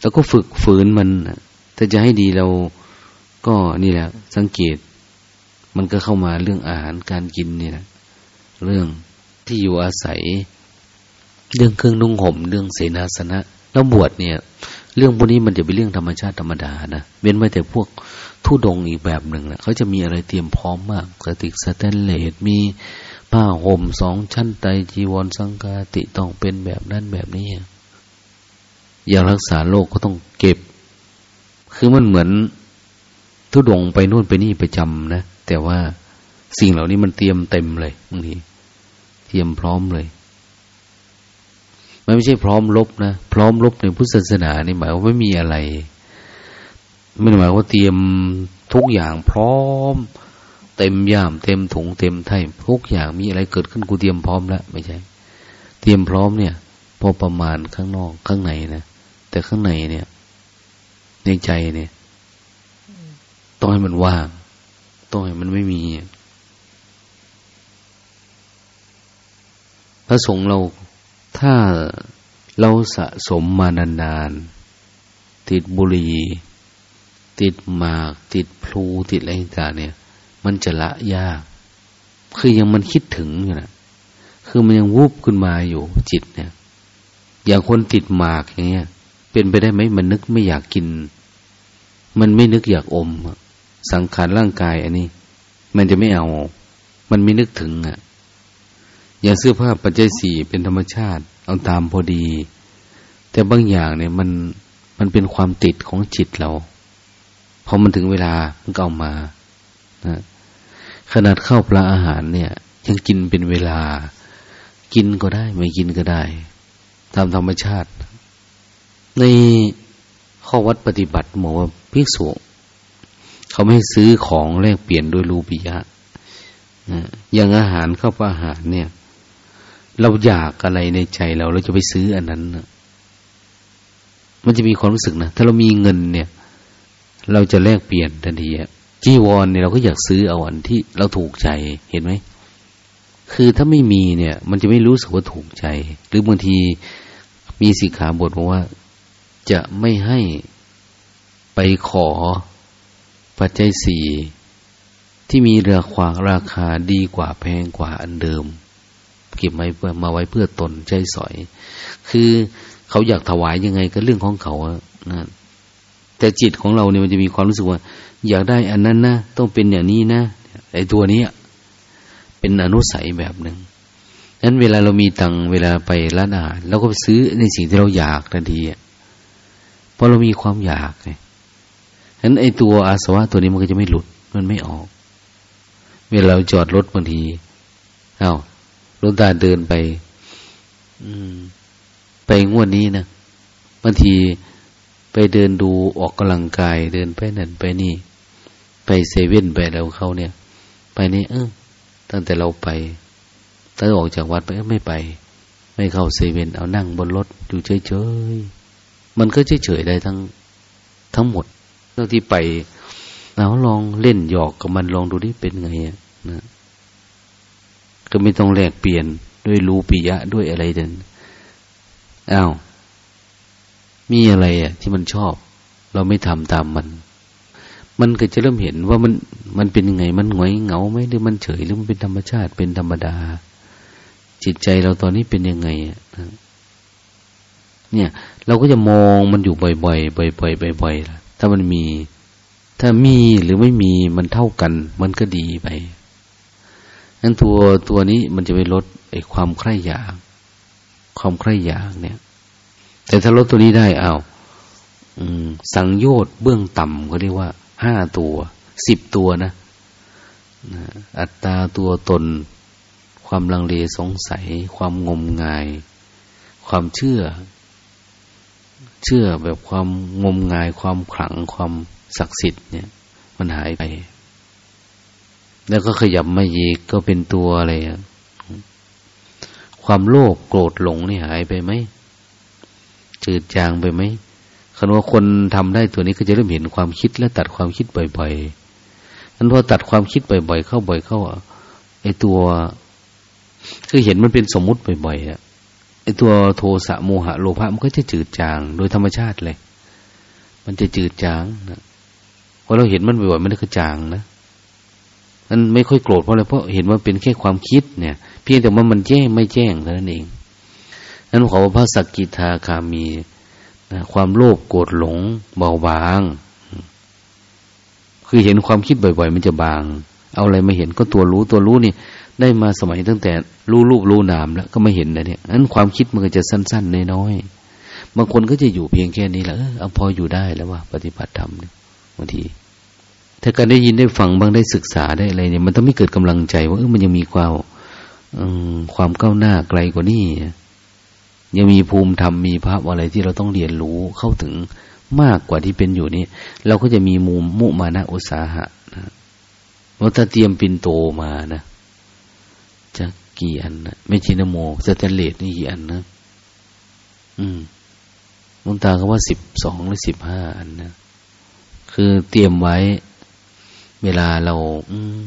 แล้วก็ฝึกฝืนมันถ้าจะให้ดีเรา ก็นี่แหละ สังเกต มันก็เข้ามาเรื่องอาหารการกินนี่แหละเรื่องที่อยู่อาศัย เรื่องเครื่องนุ่งห่ม เรื่องเสนาสนะ แล้วบวชเนี่ย เรื่องพวกนี้มันจะเป็นเรื่องธรรมชาติธรรมดานะเว้นไว้แต่พวกทุดงอีกแบบหนึ่งนะเขาจะมีอะไรเตรียมพร้อมมากกระติกสแตนเลสมีผ้าห่มสองชั้นไตจีวรสังกาติต้องเป็นแบบนั้นแบบนี้อย่างรักษาโรคก็ต้องเก็บ คือมันเหมือน ทุดงไปนู่นไปนี่ไปจำนะแต่ว่าสิ่งเหล่านี้มันเตรียมเต็มเลยบางทีเตรียมพร้อมเลย มันไม่ใช่พร้อมลบนะพร้อมลบในพุทธศาสนานี่หมายว่าไม่มีอะไร ไม่หมายว่าเตรียมทุกอย่างพร้อม เต็มย่ามเต็มถุงเต็มไถ่ทุกอย่างมีอะไรเกิดขึ้นกูเตรียมพร้อมแล้วไม่ใช่ เตรียมพร้อมเนี่ย พอประมาณข้างนอกข้างในนะแต่ข้างในเนี่ย ในใจเนี่ย ต้องให้มันว่างต้องให้มันไม่มี พระสงฆ์เราถ้าเราสะสมมานานๆ ติดบุหรี่ติดหมาก ติดพลูติดอะไรต่างเนี่ย มันจะละยาก คือยังมันคิดถึงอยู่นะคือมันยังวูบขึ้นมาอยู่จิตเนี่ย อย่างคนติดหมากอย่างเงี้ย เป็นไปได้ไหมมันนึกไม่อยากกิน มันไม่นึกอยากอม สังขารร่างกายอันนี้ มันจะไม่เอา มันไม่นึกถึงอะ อย่างเสื้อผ้าปัจจัยสี่เป็นธรรมชาติ เอาตามพอดี แต่บางอย่างเนี่ยมันมันเป็นความติดของจิตเราพอมันถึงเวลามันก็เอามานะขนาดข้าวปลาอาหารเนี่ย ยังกินเป็นเวลา กินก็ได้ ไม่กินก็ได้ ตามธรรมชาติ ในข้อวัดปฏิบัติหมอภิกษุ เขาไม่ซื้อของแลกเปลี่ยนด้วยรูปิยะอย่างอาหารข้าวปลาอาหารเนี่ย เราอยากอะไรในใจเราเราจะไปซื้ออันนั้นมันจะมีความรู้สึกนะถ้าเรามีเงินเนี่ย เราจะแลกเปลี่ยนทันทีจีวรเนี่ยเราก็อยากซื้อเอาอันที่เราถูกใจเห็นไหมคือถ้าไม่มีเนี่ย มันจะไม่รู้สึกว่าถูกใจ หรือบางทีมีสิกขาบทบอกว่า จะไม่ให้ไปขอ ปัจจัยสี่ที่มีราคาราคาดีกว่าแพงกว่าอันเดิม เก็บไว้มาไว้เพื่อตนใจสอย คือเขาอยากถวายยังไงก็เรื่องของเขานะแต่จิตของเราเนี่ยมันจะมีความรู้สึกว่า อยากได้อันนั้นนะต้องเป็นอย่างนี้นะไอ้ตัวนี้เป็นอนุสัยแบบหนึ่งนั้นเวลาเรามีตังเวลาไปร้านอาหารเราก็ไปซื้อในสิ่งที่เราอยากทันทีเพราะเรามีความอยากไง ฉะนั้นไอ้ตัวอาสวะตัวนี้มันก็จะไม่หลุด มันไม่ออก เวลาเราจอดรถบางที เอา้ารถตาเดินไป อืม ไปงวดนี้นะบางทีไปเดินดูออกกำลังกาย เดินไปนั่นไปนี่ ไปเซเว่นไปแล้วเขาเนี่ย ไปนี่เออตั้งแต่เราไปถ้าออกจากวัดไปไม่ไป ไม่เข้าเซเว่นเอานั่งบนรถอยู่เฉยๆมันก็เฉยๆได้ทั้งทั้งหมด เท่าที่ไปเราลองเล่นหยอกกับมันลองดูดิเป็นไงนะก็ไม่ต้องแลกเปลี่ยนด้วยรูปิยะด้วยอะไรเดินอ้าวมีอะไรอะ ที่มันชอบ เราไม่ทำตามมัน มันก็จะเริ่มเห็นว่ามันมันเป็นยังไง มันหงอยเหงาไหมหรือมันเฉยหรือมันเป็นธรรมชาติเป็นธรรมดา จิตใจเราตอนนี้เป็นยังไงอะเนี่ย เราก็จะมองมันอยู่บ่อยๆบ่อยๆบ่อยๆ ถ้ามันมี ถ้ามีหรือไม่มีมันเท่ากัน มันก็ดีไปนั้นตัวตัวนี้มันจะไปลดไอ้ความใคร่อยาก ความใคร่อยากเนี่ย แต่ถ้าลดตัวนี้ได้เอาสังโยชน์เบื้องต่ำเขาเรียกว่าห้าตัวสิบตัวนะอัตตาตัวตน ความลังเลสงสัย ความงมงาย ความเชื่อ เชื่อแบบความงมงายความขลังความศักดิ์สิทธิ์เนี่ย มันหายไป แล้วก็ขยับมาอีกก็เป็นตัวอะไรความโลภโกรธหลงนี่หายไปไหมจืดจางไปไหมคันว่าคนทำได้ตัวนี้ก็จะเริ่มเห็นความคิดและตัดความคิดบ่อยๆนั้นพอตัดความคิดบ่อยๆเข้าบ่อยเข้าไอตัว คือเห็นมันเป็นสมมุติบ่อยๆอะ ไอตัวโทสะโมหะโลภะมันก็จะจืดจาง โดยธรรมชาติเลย มันจะจืดจางนะพอเราเห็นมันบ่อยๆมันก็จางนะมันไม่ค่อยโกรธเพราะอะไรเพราะเห็นว่าเป็นแค่ความคิดเนี่ย เพียงแต่ว่ามันแจ้งไม่แจ้งเท่านั้นเองนั้นขอพระสกิทาคามีนะความโลภโกรธหลงเบาบาง คือเห็นความคิดบ่อย ๆ มันจะบาง เอาอะไรมาเห็นก็ตัวรู้ตัวรู้นี่ ได้มาสมัยตั้งแต่รู้รูปรู้นามแล้วก็ไม่เห็นนะเนี่ยนั้นความคิดมันก็จะสั้นๆน้อยๆบางคนก็จะอยู่เพียงแค่นี้แหละเออเอาพออยู่ได้แล้วว่า ปฏิบัติธรรมบางทีถ้าการได้ยินได้ฟังบ้างได้ศึกษาได้อะไรเนี่ย มันต้องไม่เกิดกำลังใจว่าเออมันยังมีความความก้าวหน้าไกลกว่านี้ยังมีภูมิธรรมมีภาพอะไรที่เราต้องเรียนรู้เข้าถึงมากกว่าที่เป็นอยู่นี้ เราก็จะมีมุมมุมานะอุตสาหะนะว่าถ้าเตรียมปินโตมานะ จะกี่อันนะไม่ชินโมสแตนเลสนี่กี่อันนะ อืมมุนตาก็ว่าสิบสองหรือสิบห้าอันนะคือเตรียมไว้ เวลาเรา อืม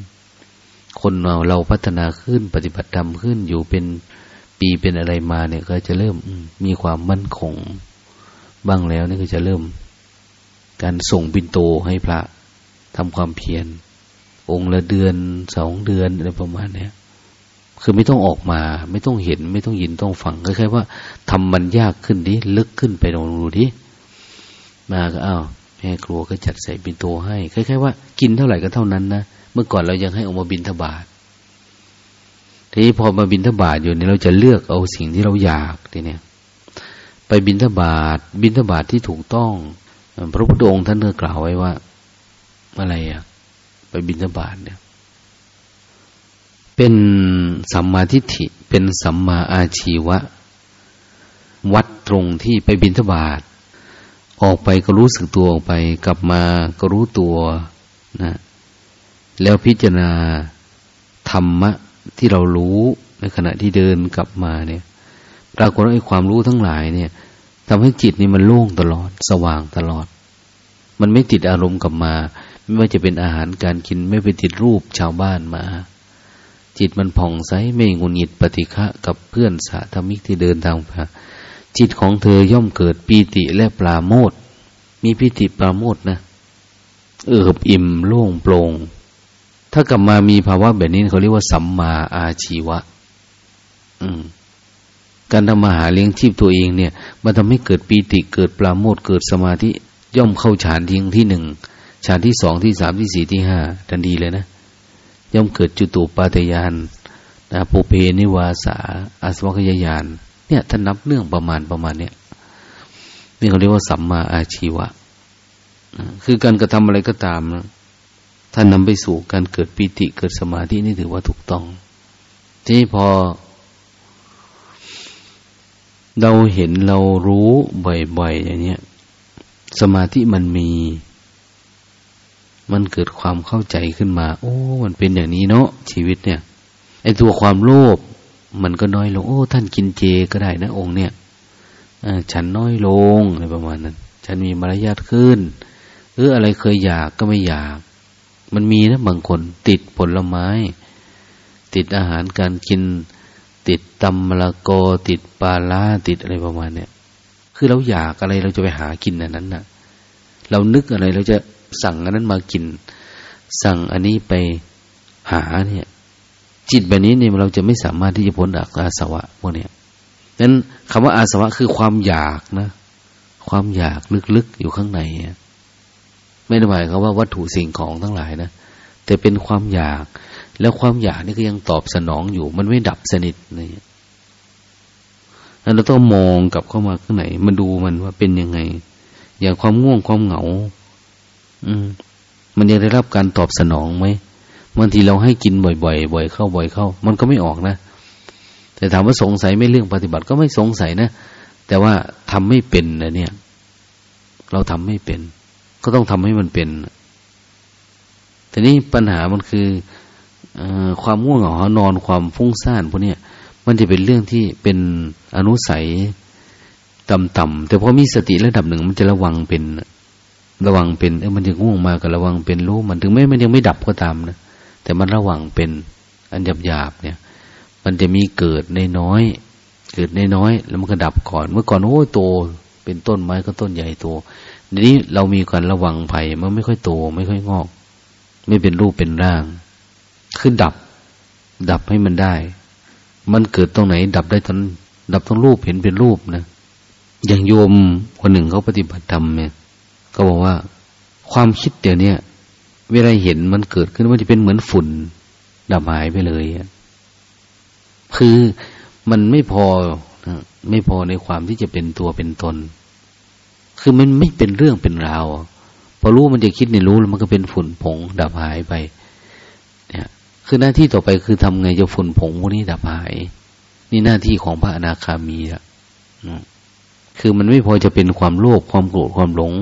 คนเราเราพัฒนาขึ้นปฏิบัติธรรมขึ้นอยู่เป็นปีเป็นอะไรมาเนี่ย ก็จะเริ่มมีความมั่นคง บ้างแล้วนี่ก็จะเริ่ม การส่งบินโตให้พระทำความเพียรองค์ละเดือนสองเดือนอะไรประมาณเนี้ย คือไม่ต้องออกมา ไม่ต้องเห็น ไม่ต้องยินต้องฟังคล้ายๆว่าทำมันยากขึ้นดิลึกขึ้นไปลองดูดิมาก็อ้าวแม่ครัวก็จัดใส่บินโตให้คล้ายๆว่ากินเท่าไหร่ก็เท่านั้นนะเมื่อก่อนเรายังให้ออกมาบินทบาททีนี้พอมาบินทบาทอยู่เนี่ยเราจะเลือกเอาสิ่งที่เราอยากทีเนี้ยไปบินทบาทบินทบาทที่ถูกต้อง พระพุทธองค์ท่านเคยกล่าวไว้ว่าอะไรอะไปบินทบาทเนี่ย เป็นสัมมาทิฏฐิ เป็นสัมมาอาชีวะ วัดตรงที่ไปบินทบาท ออกไปก็รู้สึกตัวออกไป กลับมาก็รู้ตัวนะแล้วพิจารณาธรรมะที่เรารู้ในขณะที่เดินกลับมาเนี่ยปรากฏว่าไอ้ความรู้ทั้งหลายเนี่ยทำให้จิตนี่มันโล่งตลอด สว่างตลอด มันไม่ติดอารมณ์กลับมา ไม่ว่าจะเป็นอาหารการกินไม่ไปติดรูปชาวบ้านมา จิตมันผ่องใสไม่งุนหงิดปฏิฆะกับเพื่อนสาธมิกที่เดินทางมาจิตของเธอย่อมเกิดปีติและปลาโมดมีปีติปลาโมดนะเอิบอิ่มโล่งโปร่งถ้ากลับมามีภาวะแบบนี้เขาเรียกว่าสัมมาอาชีวะ อืมการทำมาหาเลี้ยงชีพตัวเองเนี่ย มันทำให้เกิดปีติเกิดปราโมทเกิดสมาธิย่อมเข้าฌานที่ที่หนึ่งฌานที่สองที่สามที่สี่ที่ห้าทันทีเลยนะ ย่อมเกิดจุตูปาตยานนะปุเพนิวาสาอาสวัคยายาน เนี่ยท่านนับเรื่องประมาณประมาณเนี้ยนี่เขาเรียกว่าสัมมาอาชีวะคือการกระทำอะไรก็ตามนะท่านนำไปสู่การเกิดปิติเกิดสมาธินี่ถือว่าถูกต้อง ที่พอ เราเห็นเรารู้บ่อยๆอย่างเนี้ย สมาธิมันมี มันเกิดความเข้าใจขึ้นมา โอ้ มันเป็นอย่างนี้เนาะชีวิตเนี่ยไอตัวความโลภมันก็น้อยลง โอ้ ท่านกินเจก็ได้นะองค์เนี่ยฉันน้อยลงอะไรประมาณนั้น ฉันมีมารยาทขึ้นหรืออะไรเคยอยากก็ไม่อยาก มันมีนะบางคนติดผลไม้ ติดอาหารการกิน ติดตำมะละกอติดปลาล่าติดอะไรประมาณเนี้ยคือเราอยากอะไรเราจะไปหากินอันนั้นนะ่ะ เรานึกอะไรเราจะ สั่งอันนั้นมากิน สั่งอันนี้ไปหาเนี่ย จิตแบบนี้เนี่ยเราจะไม่สามารถที่จะพ้นจากอาสวะพวกเนี้ยนั้นคำว่าอาสวะคือความอยากนะ ความอยากลึกๆอยู่ข้างในไม่ได้หมายความว่าวัตถุสิ่งของทั้งหลายนะแต่เป็นความอยาก แล้วความอยากนี่ก็ยังตอบสนองอยู่ มันไม่ดับสนิทนี่เราต้องมองกลับเข้ามาข้างในมาดูมันว่าเป็นยังไง อย่างความง่วงความเหงา อืม มันยังได้รับการตอบสนองไหมบางทีเราให้กินบ่อยๆบ่อยเข้าบ่อยเข้า มันก็ไม่ออกนะ แต่ถามว่าสงสัยไม่เรื่องปฏิบัติก็ไม่สงสัยนะ แต่ว่าทำไม่เป็นนะเนี่ย เราทำไม่เป็น ก็ต้องทำให้มันเป็นแต่นี้ปัญหามันคืออความง่วงเหงานอนความฟุ้งซ่านพวกนี้มันจะเป็นเรื่องที่เป็นอนุสัยต่ำๆแต่พอมีสติระดับหนึ่งมันจะระวังเป็น ระวังเป็นเออมันจะง่วงมากับระวังเป็นรู้มันถึงแม้มันยังไม่ดับก็ตามนะแต่มันระวังเป็นอันหยาบๆเนี่ย มันจะมีเกิดในน้อย เกิดในน้อย แล้วมันก็ดับก่อน เมื่อก่อนโอ้โต เป็นต้นไม้ก็ต้นใหญ่โตทีนี้เรามีการระวังภัยมันไม่ค่อยโต ไม่ค่อยงอก ไม่เป็นรูปเป็นร่างคือดับ ดับให้มันได้ มันเกิดตรงไหน ดับได้ทันดับทั้งรูปเห็นเป็นรูปนะอย่างโยมคนหนึ่งเขาปฏิบัติธรรมเนี่ย ก็บอกว่า ความคิดเดี๋ยวนี้เวลาเห็นมันเกิดขึ้นมันจะเป็นเหมือนฝุ่นดับหายไปเลยคือมันไม่พอไม่พอในความที่จะเป็นตัวเป็นตน คือมันไม่เป็นเรื่องเป็นราวพอรู้มันจะคิดในรู้แล้วมันก็เป็นฝุ่นผง ดับหายไป เนี่ย คือหน้าที่ต่อไปคือทำไงจะฝุ่นผงพวกนี้ดับหาย นี่หน้าที่ของพระอนาคามีอะคือมันไม่พอจะเป็นความโลภความโกรธความหลง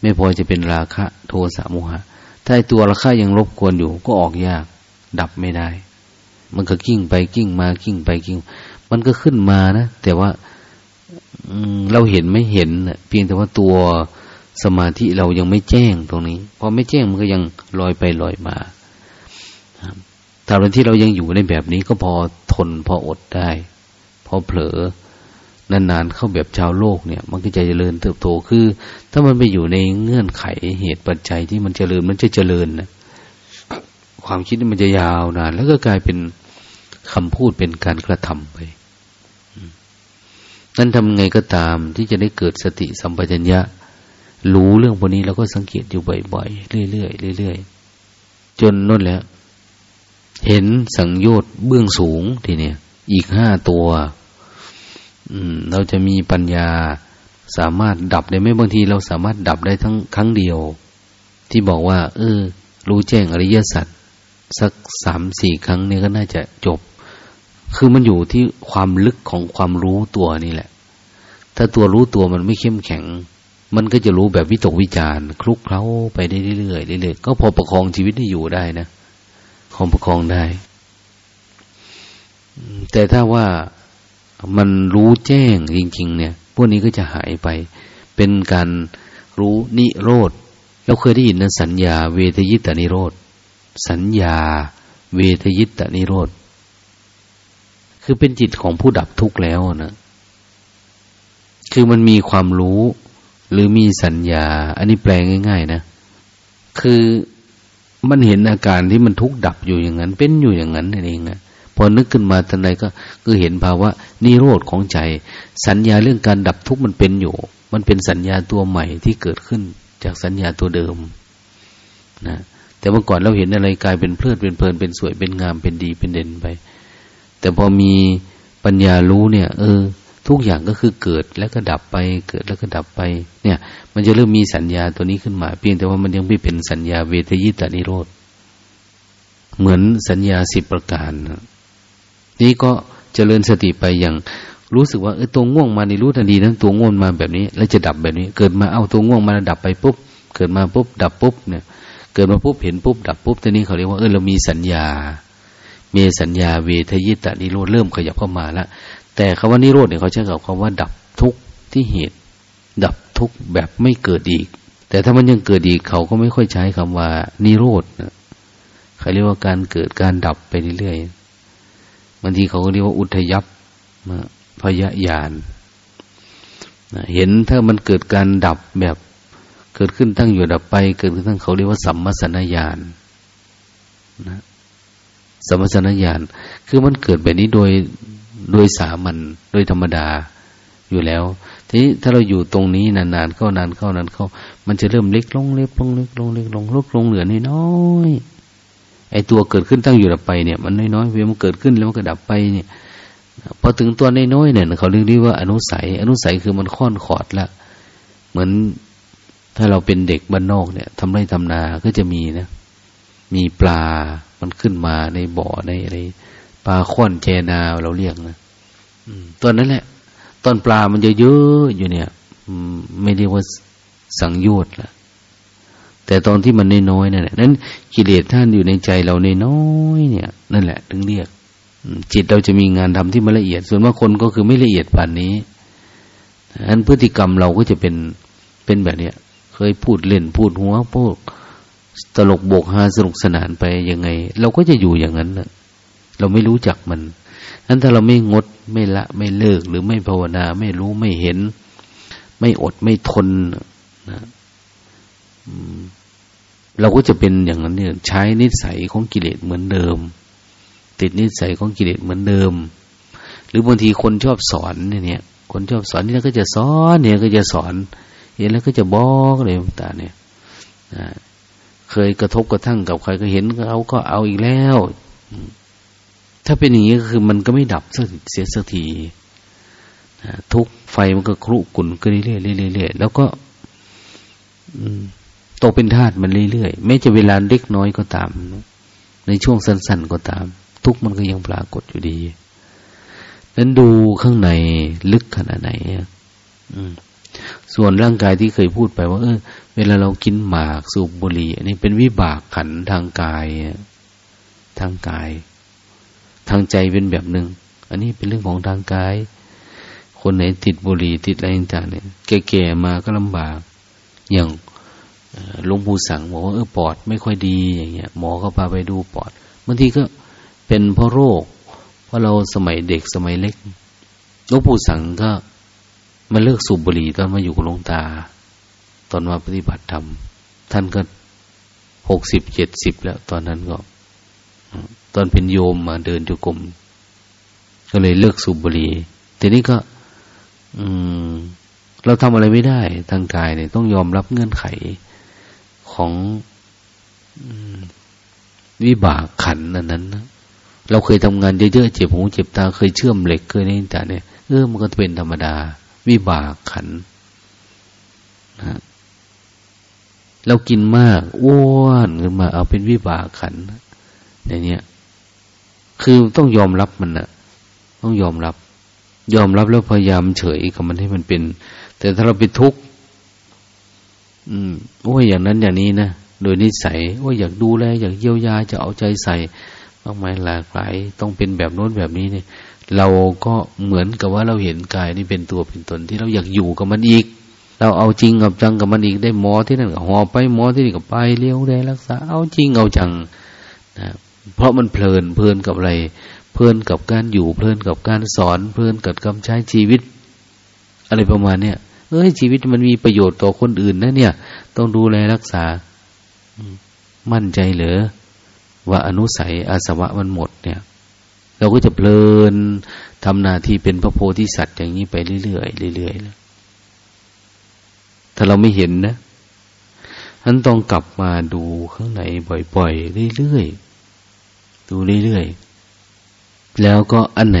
ไม่พอจะเป็นราคะโทสะโมหะ ถ้าตัวราคะยังรบกวนอยู่ ก็ออกยาก ดับไม่ได้ มันก็กิ้งไปกิ้งมากิ้งไปกิ้ง มันก็ขึ้นมานะ แต่ว่าเราเห็นไม่เห็นเพียงแต่ว่าตัวสมาธิเรายังไม่แจ้งตรงนี้ พอไม่แจ้งมันก็ยังลอยไปลอยมาตราบที่เรายังอยู่ในแบบนี้ก็พอทนพออดได้ พอเผลอ นานๆเข้าแบบชาวโลกเนี่ย มันก็จะเจริญเติบโตคือ ถ้ามันไปอยู่ในเงื่อนไขเหตุปัจจัยที่มันเจริญมันจะเจริญนะความคิดมันจะยาวนาน แล้วก็กลายเป็นคำพูดเป็นการกระทำไปนั่นทำไงก็ตามที่จะได้เกิดสติสัมปชัญญะ รู้เรื่องพวกนี้แล้วก็สังเกตอยู่บ่อยๆเรื่อยๆเรื่อยๆจนนั่นแหละเห็นสังโยชน์เบื้องสูงทีเนี้ยอีกห้าตัว เราจะมีปัญญาสามารถดับได้ไหมบางทีเราสามารถดับได้ทั้งครั้งเดียว ที่บอกว่า เออ รู้แจ้งอริยสัจสักสามสี่ครั้งนี้ก็น่าจะจบ คือมันอยู่ที่ความลึกของความรู้ตัวนี่แหละ ถ้าตัวรู้ตัวมันไม่เข้มแข็ง มันก็จะรู้แบบวิตกวิจารคลุกเคล้าไปได้เรื่อยๆเรื่อยๆก็พอประคองชีวิตให้อยู่ได้นะคองประคองได้ แต่ถ้าว่า มันรู้แจ้งจริง ๆ เนี่ย พวกนี้ก็จะหายไป เป็นการรู้นิโรธเราเคยได้ยินนะสัญญา เวทยิตานิโรธ สัญญา เวทยิตานิโรธ คือเป็นจิตของผู้ดับทุกข์แล้วนะคือมันมีความรู้หรือมีสัญญา อันนี้แปลง่าย ๆ นะ คือมันเห็นอาการที่มันทุกข์ดับอยู่อย่างนั้น เป็นอยู่อย่างนั้นนั่นเองนะ พอนึกขึ้นมาทันใดก็คือเห็นภาวะนิโรธของใจ สัญญาเรื่องการดับทุกข์มันเป็นอยู่ มันเป็นสัญญาตัวใหม่ที่เกิดขึ้นจากสัญญาตัวเดิมนะแต่เมื่อก่อนเราเห็นอะไรกลายเป็นเพลิดเป็นเพลินเป็นสวยเป็นงามเป็นดีเป็นเด่นไป แต่พอมีปัญญารู้เนี่ย เออ ทุกอย่างก็คือเกิดแล้วก็ดับไป เกิดแล้วก็ดับไป เนี่ย มันจะเริ่มมีสัญญาตัวนี้ขึ้นมา เพียงแต่ว่ามันยังไม่เป็นสัญญาเวทยิตานิโรธเหมือนสัญญาสิบประการนี่ นี่ก็เจริญสติไปอย่างรู้สึกว่าเออตัวง่วงมาในรู้ทันทีนั้นตัวง่วงมาแบบนี้ แล้วจะดับแบบนี้ เกิดมาเอาตัวง่วงมาดับไปปุ๊บ เกิดมาปุ๊บ ดับปุ๊บเนี่ย เกิดมาปุ๊บเห็นปุ๊บ ดับปุ๊บทีนี้เขาเรียกว่าเออเรามีสัญญาเมสัญญาเวทยิตานิโรธเริ่มขยับเข้ามาแล้วแต่คำว่านิโรธเนี่ยเขาใช้กับคำว่า ดับทุกข์ที่เหตุ ดับทุกข์แบบไม่เกิดอีก แต่ถ้ามันยังเกิดอีกเขาก็ไม่ค่อยใช้คำว่านิโรธนะเขาเรียกว่าการเกิดการดับไปเรื่อยๆางทีเขาเรียกว่าอุทยับพยญาณเห็นถ้ามันเกิดการดับแบบเกิดขึ้นตั้งอยู่ดับไป เกิดขึ้นตั้งเขาเรียกว่าสัมมาสนญาณนะสัมมาสนญาณคือมันเกิดแบบนี้โดยโดยสามัญโดยธรรมดาอยู่แล้ว ทีนี้ถ้าเราอยู่ตรงนี้นานๆเข้านานเข้านานเข้า มันจะเริ่มเล็กลงเล็กลงเล็กลงเล็กลงลดลงเหลือน้อย ไอ้ตัวเกิดขึ้นตั้งอยู่ดับไปเนี่ยมันน้อยๆเวลามันเกิดขึ้นแล้วมันก็ดับไปเนี่ยพอถึงตัวน้อยๆเนี่ยเขาเรียกนี้ว่าอนุสัย อนุสัยคือมันค่อนขอดละเหมือนถ้าเราเป็นเด็กบ้านนอกเนี่ยทำไรทำนาก็จะมีนะ มีปลา มันขึ้นมาในบ่อในอะไรปลาค่อนเจนาเราเรียกนะตอนนั้นแหละ ตอนปลามันจะเยอะอยู่เนี่ยไม่เรียกว่าสังโยชน์ละ แต่ตอนที่มันน้อยๆนั่นแหละนั้นกิเลสท่านอยู่ในใจเราในน้อยเนี่ย นั่นแหละถึงเรียกจิตเราจะมีงานทำที่มันละเอียด ส่วนว่าคนก็คือไม่ละเอียดป่านนี้อันพฤติกรรมเราก็จะเป็นเป็นแบบเนี้ย เคยพูดเล่นพูดหัวพูดตลกโบกฮาสนุกสนานไปยังไง เราก็จะอยู่อย่างนั้นนะเราไม่รู้จักมันนั้นถ้าเราไม่งดไม่ละไม่เลิกหรือไม่ภาวนา ไม่รู้ไม่เห็น ไม่อดไม่ทนนะ เราก็จะเป็นอย่างนั้นเนี่ยใช้นิสัยของกิเลสเหมือนเดิม ติดนิสัยของกิเลสเหมือนเดิม หรือบางทีคนชอบสอนเนี่ยคนชอบสอนนี่ก็จะสอนเนี่ยก็จะสอนเห็นแล้วก็จะบอกเลยต่างเนี่ยเคยกระทบกระทั่งกับใครก็เห็นเขาก็เอาอีกแล้ว ถ้าเป็นอย่างนี้ก็คือมันก็ไม่ดับเสียสักทีทุกไฟมันก็ครุกุ่นก็เรื่อยๆเรื่อยๆแล้วก็ ตกเป็นธาตุมันเรื่อยๆแม้จะเวลาเล็กน้อยก็ตาม ในช่วงสั้นๆก็ตาม ทุกมันก็ยังปรากฏอยู่ดีนั้นดูข้างในลึกขนาดไหนอืมส่วนร่างกายที่เคยพูดไปว่า เออ เวลาเรากินหมากสูบบุหรี่อันนี้เป็นวิบากขันทางกายทางกาย ทางใจเป็นแบบหนึ่งอันนี้เป็นเรื่องของทางกาย คนไหนติดบุหรี่ติดอะไรต่างเนี่ยแก่ๆมาก็ลำบาก อย่าง ลวงปู่สังบอกว่าเออปอดไม่ค่อยดีอย่างเงี้ย หมอก็พาไปดูปอดบางทีก็เป็นเพราะโรค เพราะเราสมัยเด็กสมัยเล็กหลวงปู่สังก็มาเลิกสูบบุหรี่ตอนมาอยู่กับหลวงตา ตอนมาปฏิบัติธรรมท่านก็หกสิบเจ็ดสิบแล้ว ตอนนั้นก็ ตอนเป็นโยมมาเดินจุกรมก็เลยเลิกสูบบุหรี่ทีนี้ก็ อืม เราทำอะไรไม่ได้ทางกายเนี่ยต้องยอมรับเงื่อนไข ของวิบากขันอันนั้นนะเราเคยทำงานเยอะๆเจ็บหูเจ็บตาเคยเชื่อมเหล็กเคยนี่แต่เนี่ยเออมันก็เป็นธรรมดา วิบากขันนะเรากินมากอ้วนขึ้นมา เอาเป็นวิบากขันในเนี้ยคือต้องยอมรับมันนะต้องยอมรับ ยอมรับแล้วพยายามเฉยกับมันให้มันเป็น แต่ถ้าเราไปทุกข์ อืม โอ้ยอย่างนั้นอย่างนี้นะโดยนิสัยโอ้ยอยากดูแลอยากเยียวยาจะเอาใจใส่มากมายหลากหลายต้องเป็นแบบโน้นแบบนี้เนี่ย เราก็เหมือนกับว่าเราเห็นกายนี่เป็นตัวเป็นตนที่เราอยากอยู่กับมันอีก เราเอาจริงกับจังกับมันอีกได้หมอที่นั่นก็หอไปหมอที่นี่ก็ไปเลี้ยวได้รักษา เอาจริงเอาจังนะเพราะมันเพลินเพลินกับอะไร เพลินกับการอยู่เพลินกับการสอน เพลินกับการใช้ชีวิต อะไรประมาณเนี้ย เอ้ยชีวิตมันมีประโยชน์ต่อคนอื่นนะเนี่ย ต้องดูแลรักษา มั่นใจเหรอว่าอนุสัยอาสวะมันหมดเนี่ย เราก็จะเพลินทำหน้าที่เป็นพระโพธิสัตว์อย่างนี้ไปเรื่อยๆเรื่อยๆถ้าเราไม่เห็นนะนั้นต้องกลับมาดูข้างในบ่อยๆเรื่อยๆดูเรื่อยๆแล้วก็อันไหน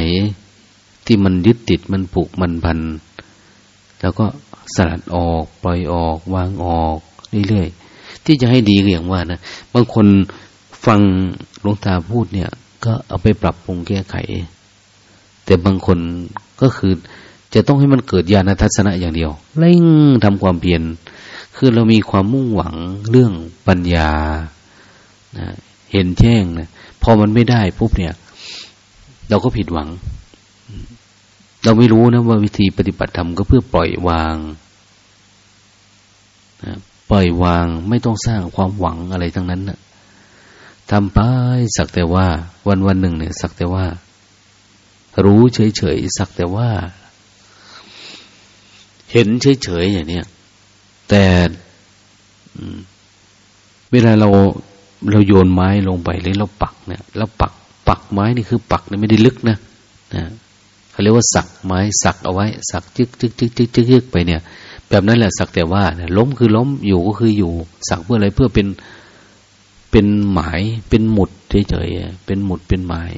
ที่มันยึดติดมันผูกมันพัน แล้วก็สลัดออกปล่อยออก วางออกเรื่อยๆที่จะให้ดีก็อย่างว่านะบางคนฟังหลวงตาพูดเนี่ย ก็เอาไปปรับปรุงแก้ไข แต่บางคนก็คือจะต้องให้มันเกิดญาณทัศนะอย่างเดียวเร่งทำความเพียรคือเรามีความมุ่งหวังเรื่องปัญญานะเห็นแจ้งนะพอมันไม่ได้ปุ๊บเนี่ย เราก็ผิดหวัง เราไม่รู้นะว่าวิธีปฏิบัติธรรมก็เพื่อปล่อยวางนะปล่อยวางไม่ต้องสร้างความหวังอะไรทั้งนั้นนะทำไปสักแต่ว่า วันวันหนึ่งเนี่ย สักแต่ว่า รู้เฉยๆสักแต่ว่า เห็นเฉยๆอย่างเนี้ยแต่เวลาเราเราโยนไม้ลงไปหรือเราปักเนี่ยเราปัก ปักไม้นี่คือปักเนี่ยไม่ได้ลึกนะนะ เขาเรียกว่าสักไม้สักเอาไว้ สักจึกจึกจึกจึกจึกจึกไปเนี่ย แบบนั้นแหละสักแต่ว่าล้มคือล้มอยู่ก็คืออยู่ สักเพื่ออะไรเพื่อเป็นเป็นหมายเป็นหมุดเฉยๆเป็นหมุดเป็นหมาย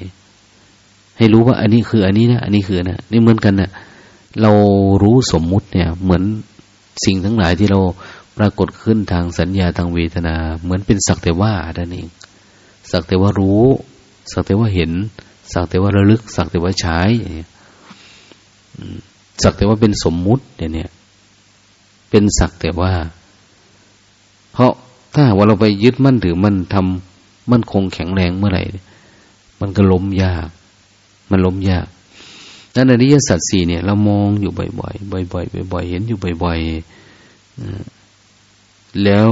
ให้รู้ว่า อันนี้คืออันนี้นะอันนี้คือนะนี่เหมือนกันนะเรารู้สมมุติเนี่ย เหมือนสิ่งทั้งหลายที่เราปรากฏขึ้นทางสัญญาทางเวทนา เหมือนเป็นสักแต่ว่าดันเองสักแต่ว่ารู้ สักแต่ว่าเห็น สักแต่ว่าระลึก สักแต่ว่าใช้ สักแต่ว่าเป็นสมมุติเนี่ยวนี้เป็นสักแต่ว่า เพราะถ้าว่าเราไปยึดมั่นถือมันทำมั่นคงแข็งแรงเมื่อไหร่ มันก็ล้มยาก มันล้มยากนั้นอริยสัจสี่เนี่ย เรามองอยู่บ่อยๆบ่อยๆบ่อยๆเห็นอยู่บ่อยๆแล้ว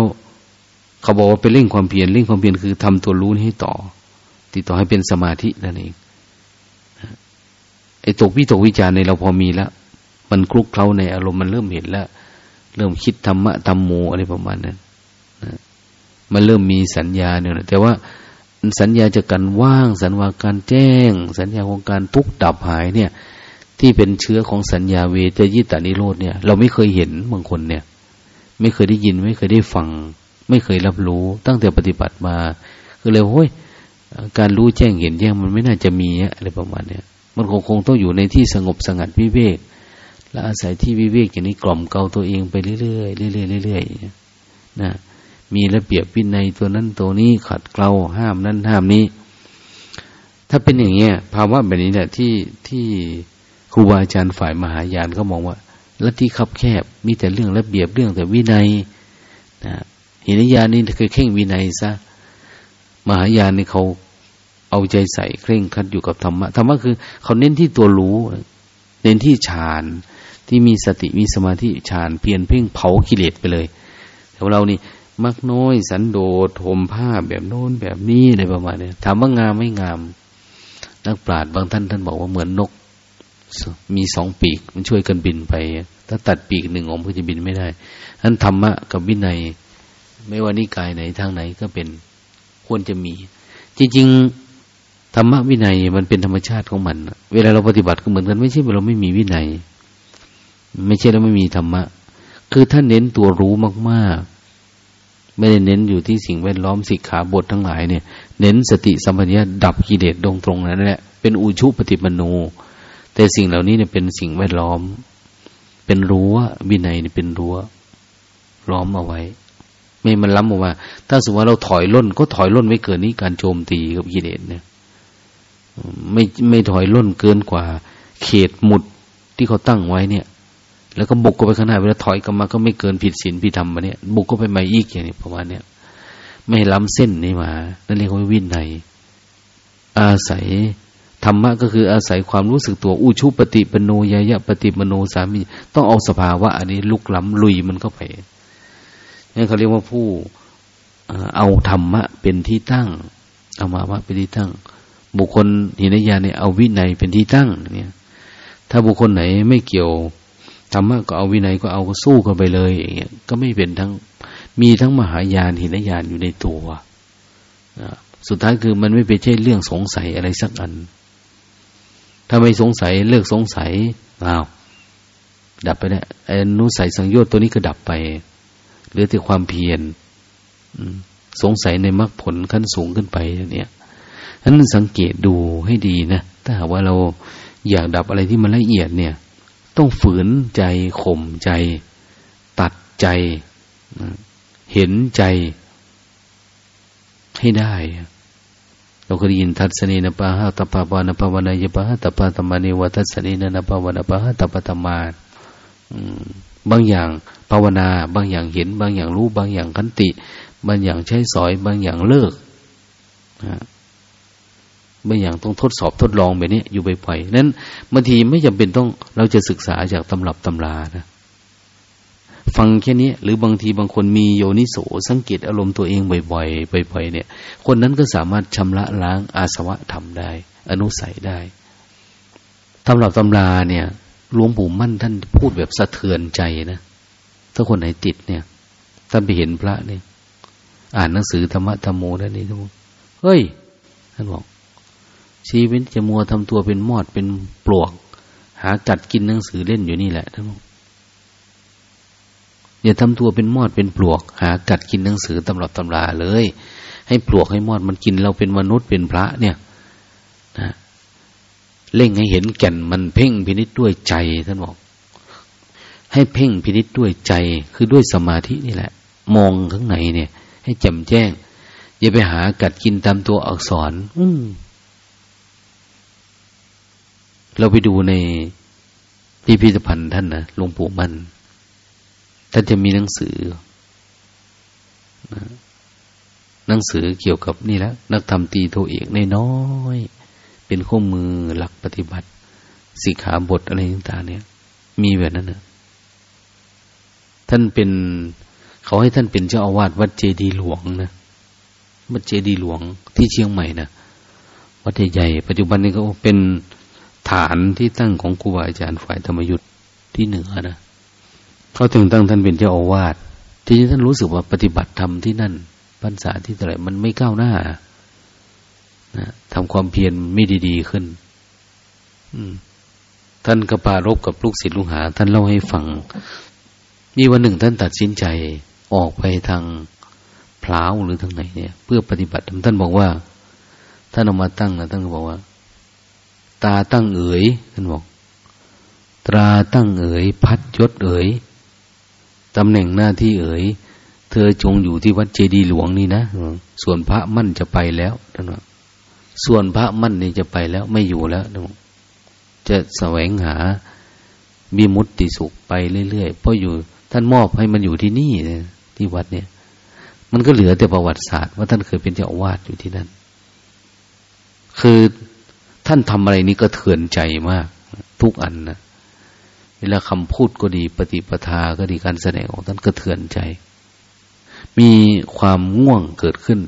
เขาบอกว่าเป็นเร่งความเพียรเร่งความเพียรคือทำตัวรู้ให้ต่อ ติดต่อให้เป็นสมาธินั่นเอง ไอ้ตกวิตกวิจารในเราพอมีแล้วมันคลุกเคล้าในอารมณ์มันเริ่มเห็นแล้ว เริ่มคิดธรรมะธรรมโมอะไรประมาณนั้นนะมันเริ่มมีสัญญาเนี่ยนะแต่ว่าสัญญาจากการว่าง สัญญาการแจ้ง สัญญาของการทุกดับหายเนี่ย ที่เป็นเชื้อของสัญญาเวทยิตานิโรธเนี่ย เราไม่เคยเห็นบางคนเนี่ย ไม่เคยได้ยินไม่เคยได้ฟัง ไม่เคยรับรู้ตั้งแต่ปฏิบัติมา ก็เลยโอ้ยการรู้แจ้งเห็นแจ้งมันไม่น่าจะมีอะไรประมาณเนี้ย มันคงคงต้องอยู่ในที่สงบสงัดวิเวก และอาศัยที่วิเวกอย่างนี้กล่อมเกาตัวเองไปเรื่อยๆเรื่อยๆเรื่อยๆนะมีระเบียบวินัยตัวนั้นตัวนี้ขัดเกลาห้ามนั้นห้ามนี้ ถ้าเป็นอย่างเงี้ยภาวะแบบนี้แหละที่ที่ครูบาอาจารย์ฝ่ายมหายานเขามองว่าลัทธิคับแคบ มีแต่เรื่องระเบียบเรื่องแต่วินัยนะหินยานี่เคยเข่งวินัยซะมหายานนี่เขา เอาใจใส่เคร่งคัดอยู่กับธรรมะธรรมะคือ เขาเน้นที่ตัวรู้ เน้นที่ฌานที่มีสติมีสมาธิฌานเพียรเพ่งเผากิเลสไปเลยแต่เรานี่มักน้อยสันโดษห่มผ้าแบบโน้นแบบนี้อะไรประมาณนี้ถามว่างามไม่งาม นักปราชญ์บางท่านท่านบอกว่าเหมือนนก มีสองปีกมันช่วยกันบินไป ถ้าตัดปีกหนึ่งออกมันจะบินไม่ได้นั้นธรรมะกับวินัย ไม่ว่านิกายไหนทางไหนก็เป็นควรจะมี จริงๆ ธรรมะวินัยมันเป็นธรรมชาติของมัน เวลาเราปฏิบัติก็เหมือนกันไม่ใช่เราไม่มีวินัย ไม่ใช่เราไม่มีธรรมะ คือท่านเน้นตัวรู้มาก ๆ ไม่ได้เน้นอยู่ที่สิ่งแวดล้อมสิกขาบททั้งหลายเนี่ย เน้นสติสัมปชัญญะดับกิเลสตรงตรงนั้นแหละเป็นอุชุปฏิปโนแต่สิ่งเหล่านี้เนี่ยเป็นสิ่งแวดล้อม เป็นรั้ววินัยเนี่ยเป็นรั้วล้อมเอาไว้ ไม่มันล้ำออกมา ถ้าสมมติว่าเราถอยล่น ก็ถอยล่นไม่เกินนี้การโจมตีกับกิเลสเนี่ย ไม่ไม่ถอยล่นเกินกว่า เขตหมุดที่เขาตั้งไว้เนี่ย แล้วก็บุกก็ไปข้างหน้าเวลาถอยกลับมาก็ไม่เกินผิดศีลผิดธรรมมาเนี่ย บุกก็ไปใหม่อีกอย่างนี้ประมาณเนี้ยไม่ล้ำเส้นนี่มานั่นเรียกว่าวินัยอาศัยธรรมะก็คืออาศัยความรู้สึกตัวอุชุปฏิปโนยายะปฏิปโนสามี ต้องเอาสภาวะอันนี้ลุกล้ำลุยมันเข้าไปนี่เขาเรียกว่าผู้เอาธรรมะเป็นที่ตั้งเอามาวะเป็นที่ตั้ง บุคคลหินยาเนี่ยเอาวินัยเป็นที่ตั้ง เนี่ย ถ้าบุคคลไหนไม่เกี่ยวธรรมะก็เอาวินัยก็เอาก็สู้กันไปเลยอย่างเงี้ยก็ไม่เป็นทั้งมีทั้งมหายานหินยานอยู่ในตัวสุดท้ายคือมันไม่เป็นใช่เรื่องสงสัยอะไรสักอัน ถ้าไม่สงสัยเลิกสงสัยอ้าวดับไปแล้วไอ้นุสัยสังโยชน์ตัวนี้ก็ดับไปเหลือแต่ความเพียรสงสัยในมรรคผลขั้นสูงขึ้นไปเนี่ย นั้นสังเกตดูให้ดีนะถ้าหากว่าเราอยากดับอะไรที่มันละเอียดเนี่ย ต้องฝืนใจข่มใจ ตัดใจ เห็นใจให้ได้ เราเคยยินทัศนีนปะหะตปะปานปะวนายปะหะตปะตมานิวัทัศนีนนปะวนปะหะตปะตมาบางอย่างภาวนา บางอย่างเห็น บางอย่างรู้ บางอย่างขันติ บางอย่างใช้สอย บางอย่างเลิก บางอย่างต้องทดสอบทดลองแบบนี้อยู่ไปๆนั้นบางทีไม่จำเป็นต้องเราจะศึกษาจากตำรับตำรานะ ฟังแค่นี้หรือบางทีบางคนมีโยนิโสสังเกตอารมณ์ตัวเองบ่อยๆบ่อยๆเนี่ย คนนั้นก็สามารถชำระล้างอาสวะทำได้ อนุสัยได้ตำรับตำราเนี่ยหลวงปู่มั่นท่านพูดแบบสะเทือนใจนะถ้าคนไหนติดเนี่ยท่านไปเห็นพระเนี่ยอ่านหนังสือธรรมะธรรมโมได้นี่ทุกคนเฮ้ยท่านบอก ชีวิตจะมัวทำตัวเป็นมอดเป็นปลวก หากัดกินหนังสือเล่นอยู่นี่แหละท่านบอกอย่าทำตัวเป็นมอดเป็นปลวก หากัดกินหนังสือตำรับตำราเลย ให้ปลวกให้มอดมันกินเราเป็นมนุษย์เป็นพระเนี่ยนะเล่งให้เห็นแก่นมันเพ่งพินิษด้วยใจท่านบอก ให้เพ่งพินิษด้วยใจคือด้วยสมาธินี่แหละ มองข้างในเนี่ย ให้แจ่มแจ้ง อย่าไปหากัดกินตามตัวอักษร อื เราไปดูในพิพิธภัณฑ์ท่านนะหลวงปู่มั่น ท่านจะมีหนังสือหนังสือเกี่ยวกับนี่แล้วนักธรรมตีโทเอกน้อยเป็นข้อมือหลักปฏิบัติ สิกขาบทอะไรต่างๆเนี่ย มีแบบนั้นนะท่านเป็น เขาให้ท่านเป็นเจ้าอาวาสวัดเจดีหลวงนะวัดเจดีหลวงที่เชียงใหม่นะวัดใหญ่ๆปัจจุบันนี้ก็เป็น ฐานที่ตั้งของครูบาอาจารย์ฝ่ายธรรมยุทธ์ที่เหนือนะเขาถึงตั้งท่านเป็นเจ้าอาวาสที่ท่านรู้สึกว่าปฏิบัติธรรมที่นั่นพรรษาที่เท่าไหร่มันไม่ก้าวหน้านะทำความเพียรไม่ดี ๆ ขึ้นท่านกระปารบกับลูกศิษย์ลูกหา ท่านเล่าให้ฟัง มีวันหนึ่งท่านตัดสินใจออกไปทางพลาวหรือทางไหนเนี่ย เพื่อปฏิบัติธรรมท่านบอกว่า ท่านเอามาตั้งนะท่านก็บอกว่า ตาตั้งเอ๋ยท่านบอก ตราตั้งเอ๋ย พัดยศเอ๋ยตำแหน่งหน้าที่เอ๋ย เธอจงอยู่ที่วัดเจดีหลวงนี่นะส่วนพระมั่นจะไปแล้วท่านว่าส่วนพระมั่นนี่จะไปแล้ว ไม่อยู่แล้วจะแสวงหาบิมุตติสุขไปเรื่อยๆเพราะอยู่ ท่านมอบให้มันอยู่ที่นี่ที่วัดเนี่ย มันก็เหลือแต่ประวัติศาสตร์ว่าท่านเคยเป็นเจ้าอาวาสอยู่ที่นั่นคือ ท่านทำอะไรนี้ก็เถื่อนใจมาก ทุกอันนะเวลาคำพูดก็ดี ปฏิปทาก็ดีการแสดงของท่านก็เถื่อนใจ มีความง่วงเกิดขึ้น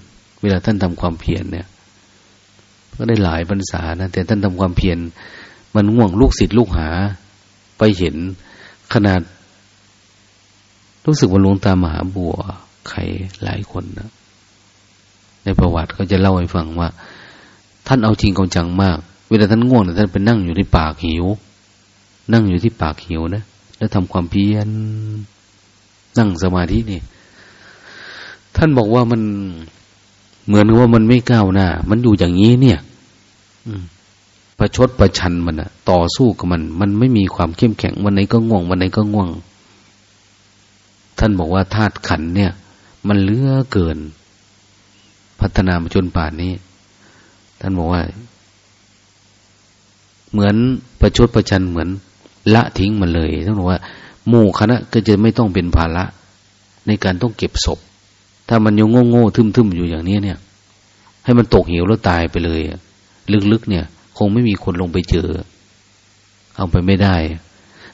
เวลาท่านทำความเพียรเนี่ย ก็ได้หลายพรรษานะแต่ท่านทำความเพียรมันง่วงลูกศิษย์ลูกหา ไปเห็นขนาด รู้สึกว่าหลวงตามหาบัวใครหลายคนนะในประวัติเขาจะเล่าให้ฟังว่า ท่านเอาจริงเอาจังมาก เวลาท่านง่วงท่านไปนั่งอยู่ที่ปากหิว นั่งอยู่ที่ปากหิวนะ แล้วทำความเพียรนั่งสมาธินี่ ท่านบอกว่ามันเหมือนว่ามันไม่ก้าวหน้า มันอยู่อย่างนี้เนี่ยประชดประชันมันอะต่อสู้กับมัน มันไม่มีความเข้มแข็งวันไหนก็ง่วงวันไหนก็ง่วง ท่านบอกว่าธาตุขันเนี่ย มันเลือเกิน พัฒนามาจนป่านนี้ ท่านบอกว่า เหมือนประชดประชันเหมือนละทิ้งมันเลยท่านบอกว่าหมู่คณะก็จะไม่ต้องเป็นภาระ ในการต้องเก็บศพ ถ้ามันยังโง่โง่ทึมๆอยู่อย่างนี้เนี่ย ให้มันตกเหวแล้วตายไปเลยลึกๆเนี่ย คงไม่มีคนลงไปเจอ เอาไปไม่ได้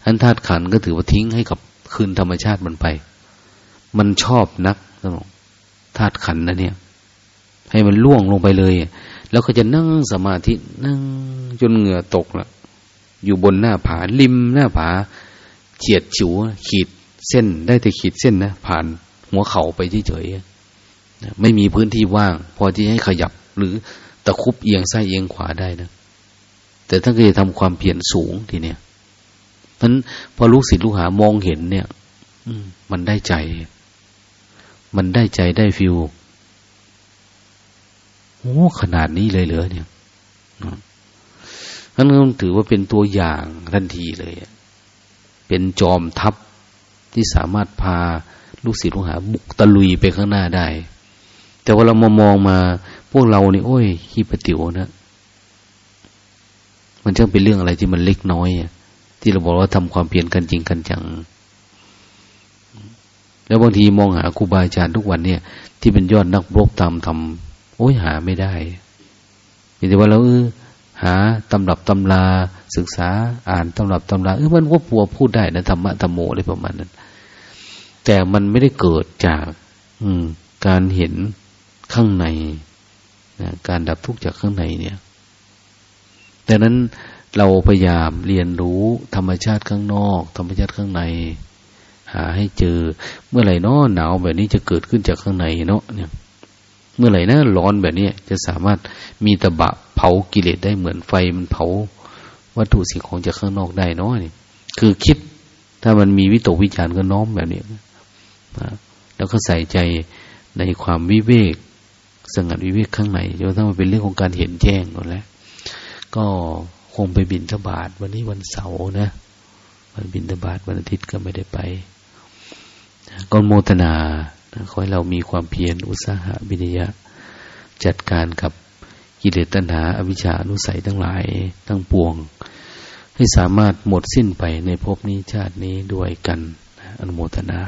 อันธาตุขันก็ถือว่าทิ้งให้กับคืนธรรมชาติมันไป มันชอบนักธาตุขันนะเนี่ย ให้มันล่วงลงไปเลย แล้วก็จะนั่งสมาธินั่งจนเหงื่อตกละอยู่บนหน้าผาริมหน้าผาเฉียดฉิวขีดเส้นได้แต่ขีดเส้นนะผ่านหัวเข่าไปเฉยๆไม่มีพื้นที่ว่าง พอที่ให้ขยับหรือตะคุบเอียงซ้ายเอียงขวาได้นะ แต่ท่านก็จะทำความเพียรสูงทีเนี้ยเพราะนั้นพอลูกศิษย์ลูกหามองเห็นเนี่ยมันได้ใจ มันได้ใจได้ฟิว โอ้ขนาดนี้เลยเหรอเนี่ยนั่นก็ถือว่าเป็นตัวอย่างทันทีเลยเป็นจอมทัพที่สามารถพาลูกศิษย์ลูกหา บุกตะลุยไปข้างหน้าได้ แต่ว่าเรามามองมาพวกเรานี่โอ้ยขี้ปติ๋วนะมันจะเป็นเรื่องอะไรที่มันเล็กน้อยที่เราบอกว่าทำความเพียรกันจริงกันจัง แล้วบางทีมองหาครูบาอาจารย์ทุกวันเนี่ย ที่เป็นยอดนักรบตามทำ โอ้ยหาไม่ได้แต่ว่าเราเออหาตำรับตำราศึกษาอ่านตำรับตำราเออมันก็ปัวพูดได้นะธรรมะธรรมโมอะไรประมาณนั้น แต่มันไม่ได้เกิดจาก อืม การเห็นข้างในนะการดับทุกข์จากข้างในเนี่ยดังนั้นเราพยายามเรียนรู้ธรรมชาติข้างนอก ธรรมชาติข้างใน หาให้เจอ เมื่อไหร่นาะหนาวแบบนี้จะเกิดขึ้นจากข้างในเนาะเนี่ย เมื่อไหร่นะร้อนแบบนี้จะสามารถมีตะบะเผากิเลสได้เหมือนไฟมันเผา วัตถุสิ่งของจากข้างนอกได้นาะนี่คือคิดถ้ามันมีวิตกวิจารณ์ก็น้อมแบบนี้นะแล้วก็ใส่ใจในความวิเวกสงัดวิเวกข้างในจนทั้งมันเป็นเรื่องของการเห็นแจ้งหมดแล้วก็คงไปบินทบาทวันนี้วันเสาร์นะวันบินทบาทวันอาทิตย์ก็ไม่ได้ไปก็โมทนา ขอให้เรามีความเพียรอุตสาหะวิริยะ จัดการกับกิเลสตัณหาอวิชชานุสัยทั้งหลายทั้งปวง ให้สามารถหมดสิ้นไปในภพนี้ชาตินี้ด้วยกันอนุโมทนา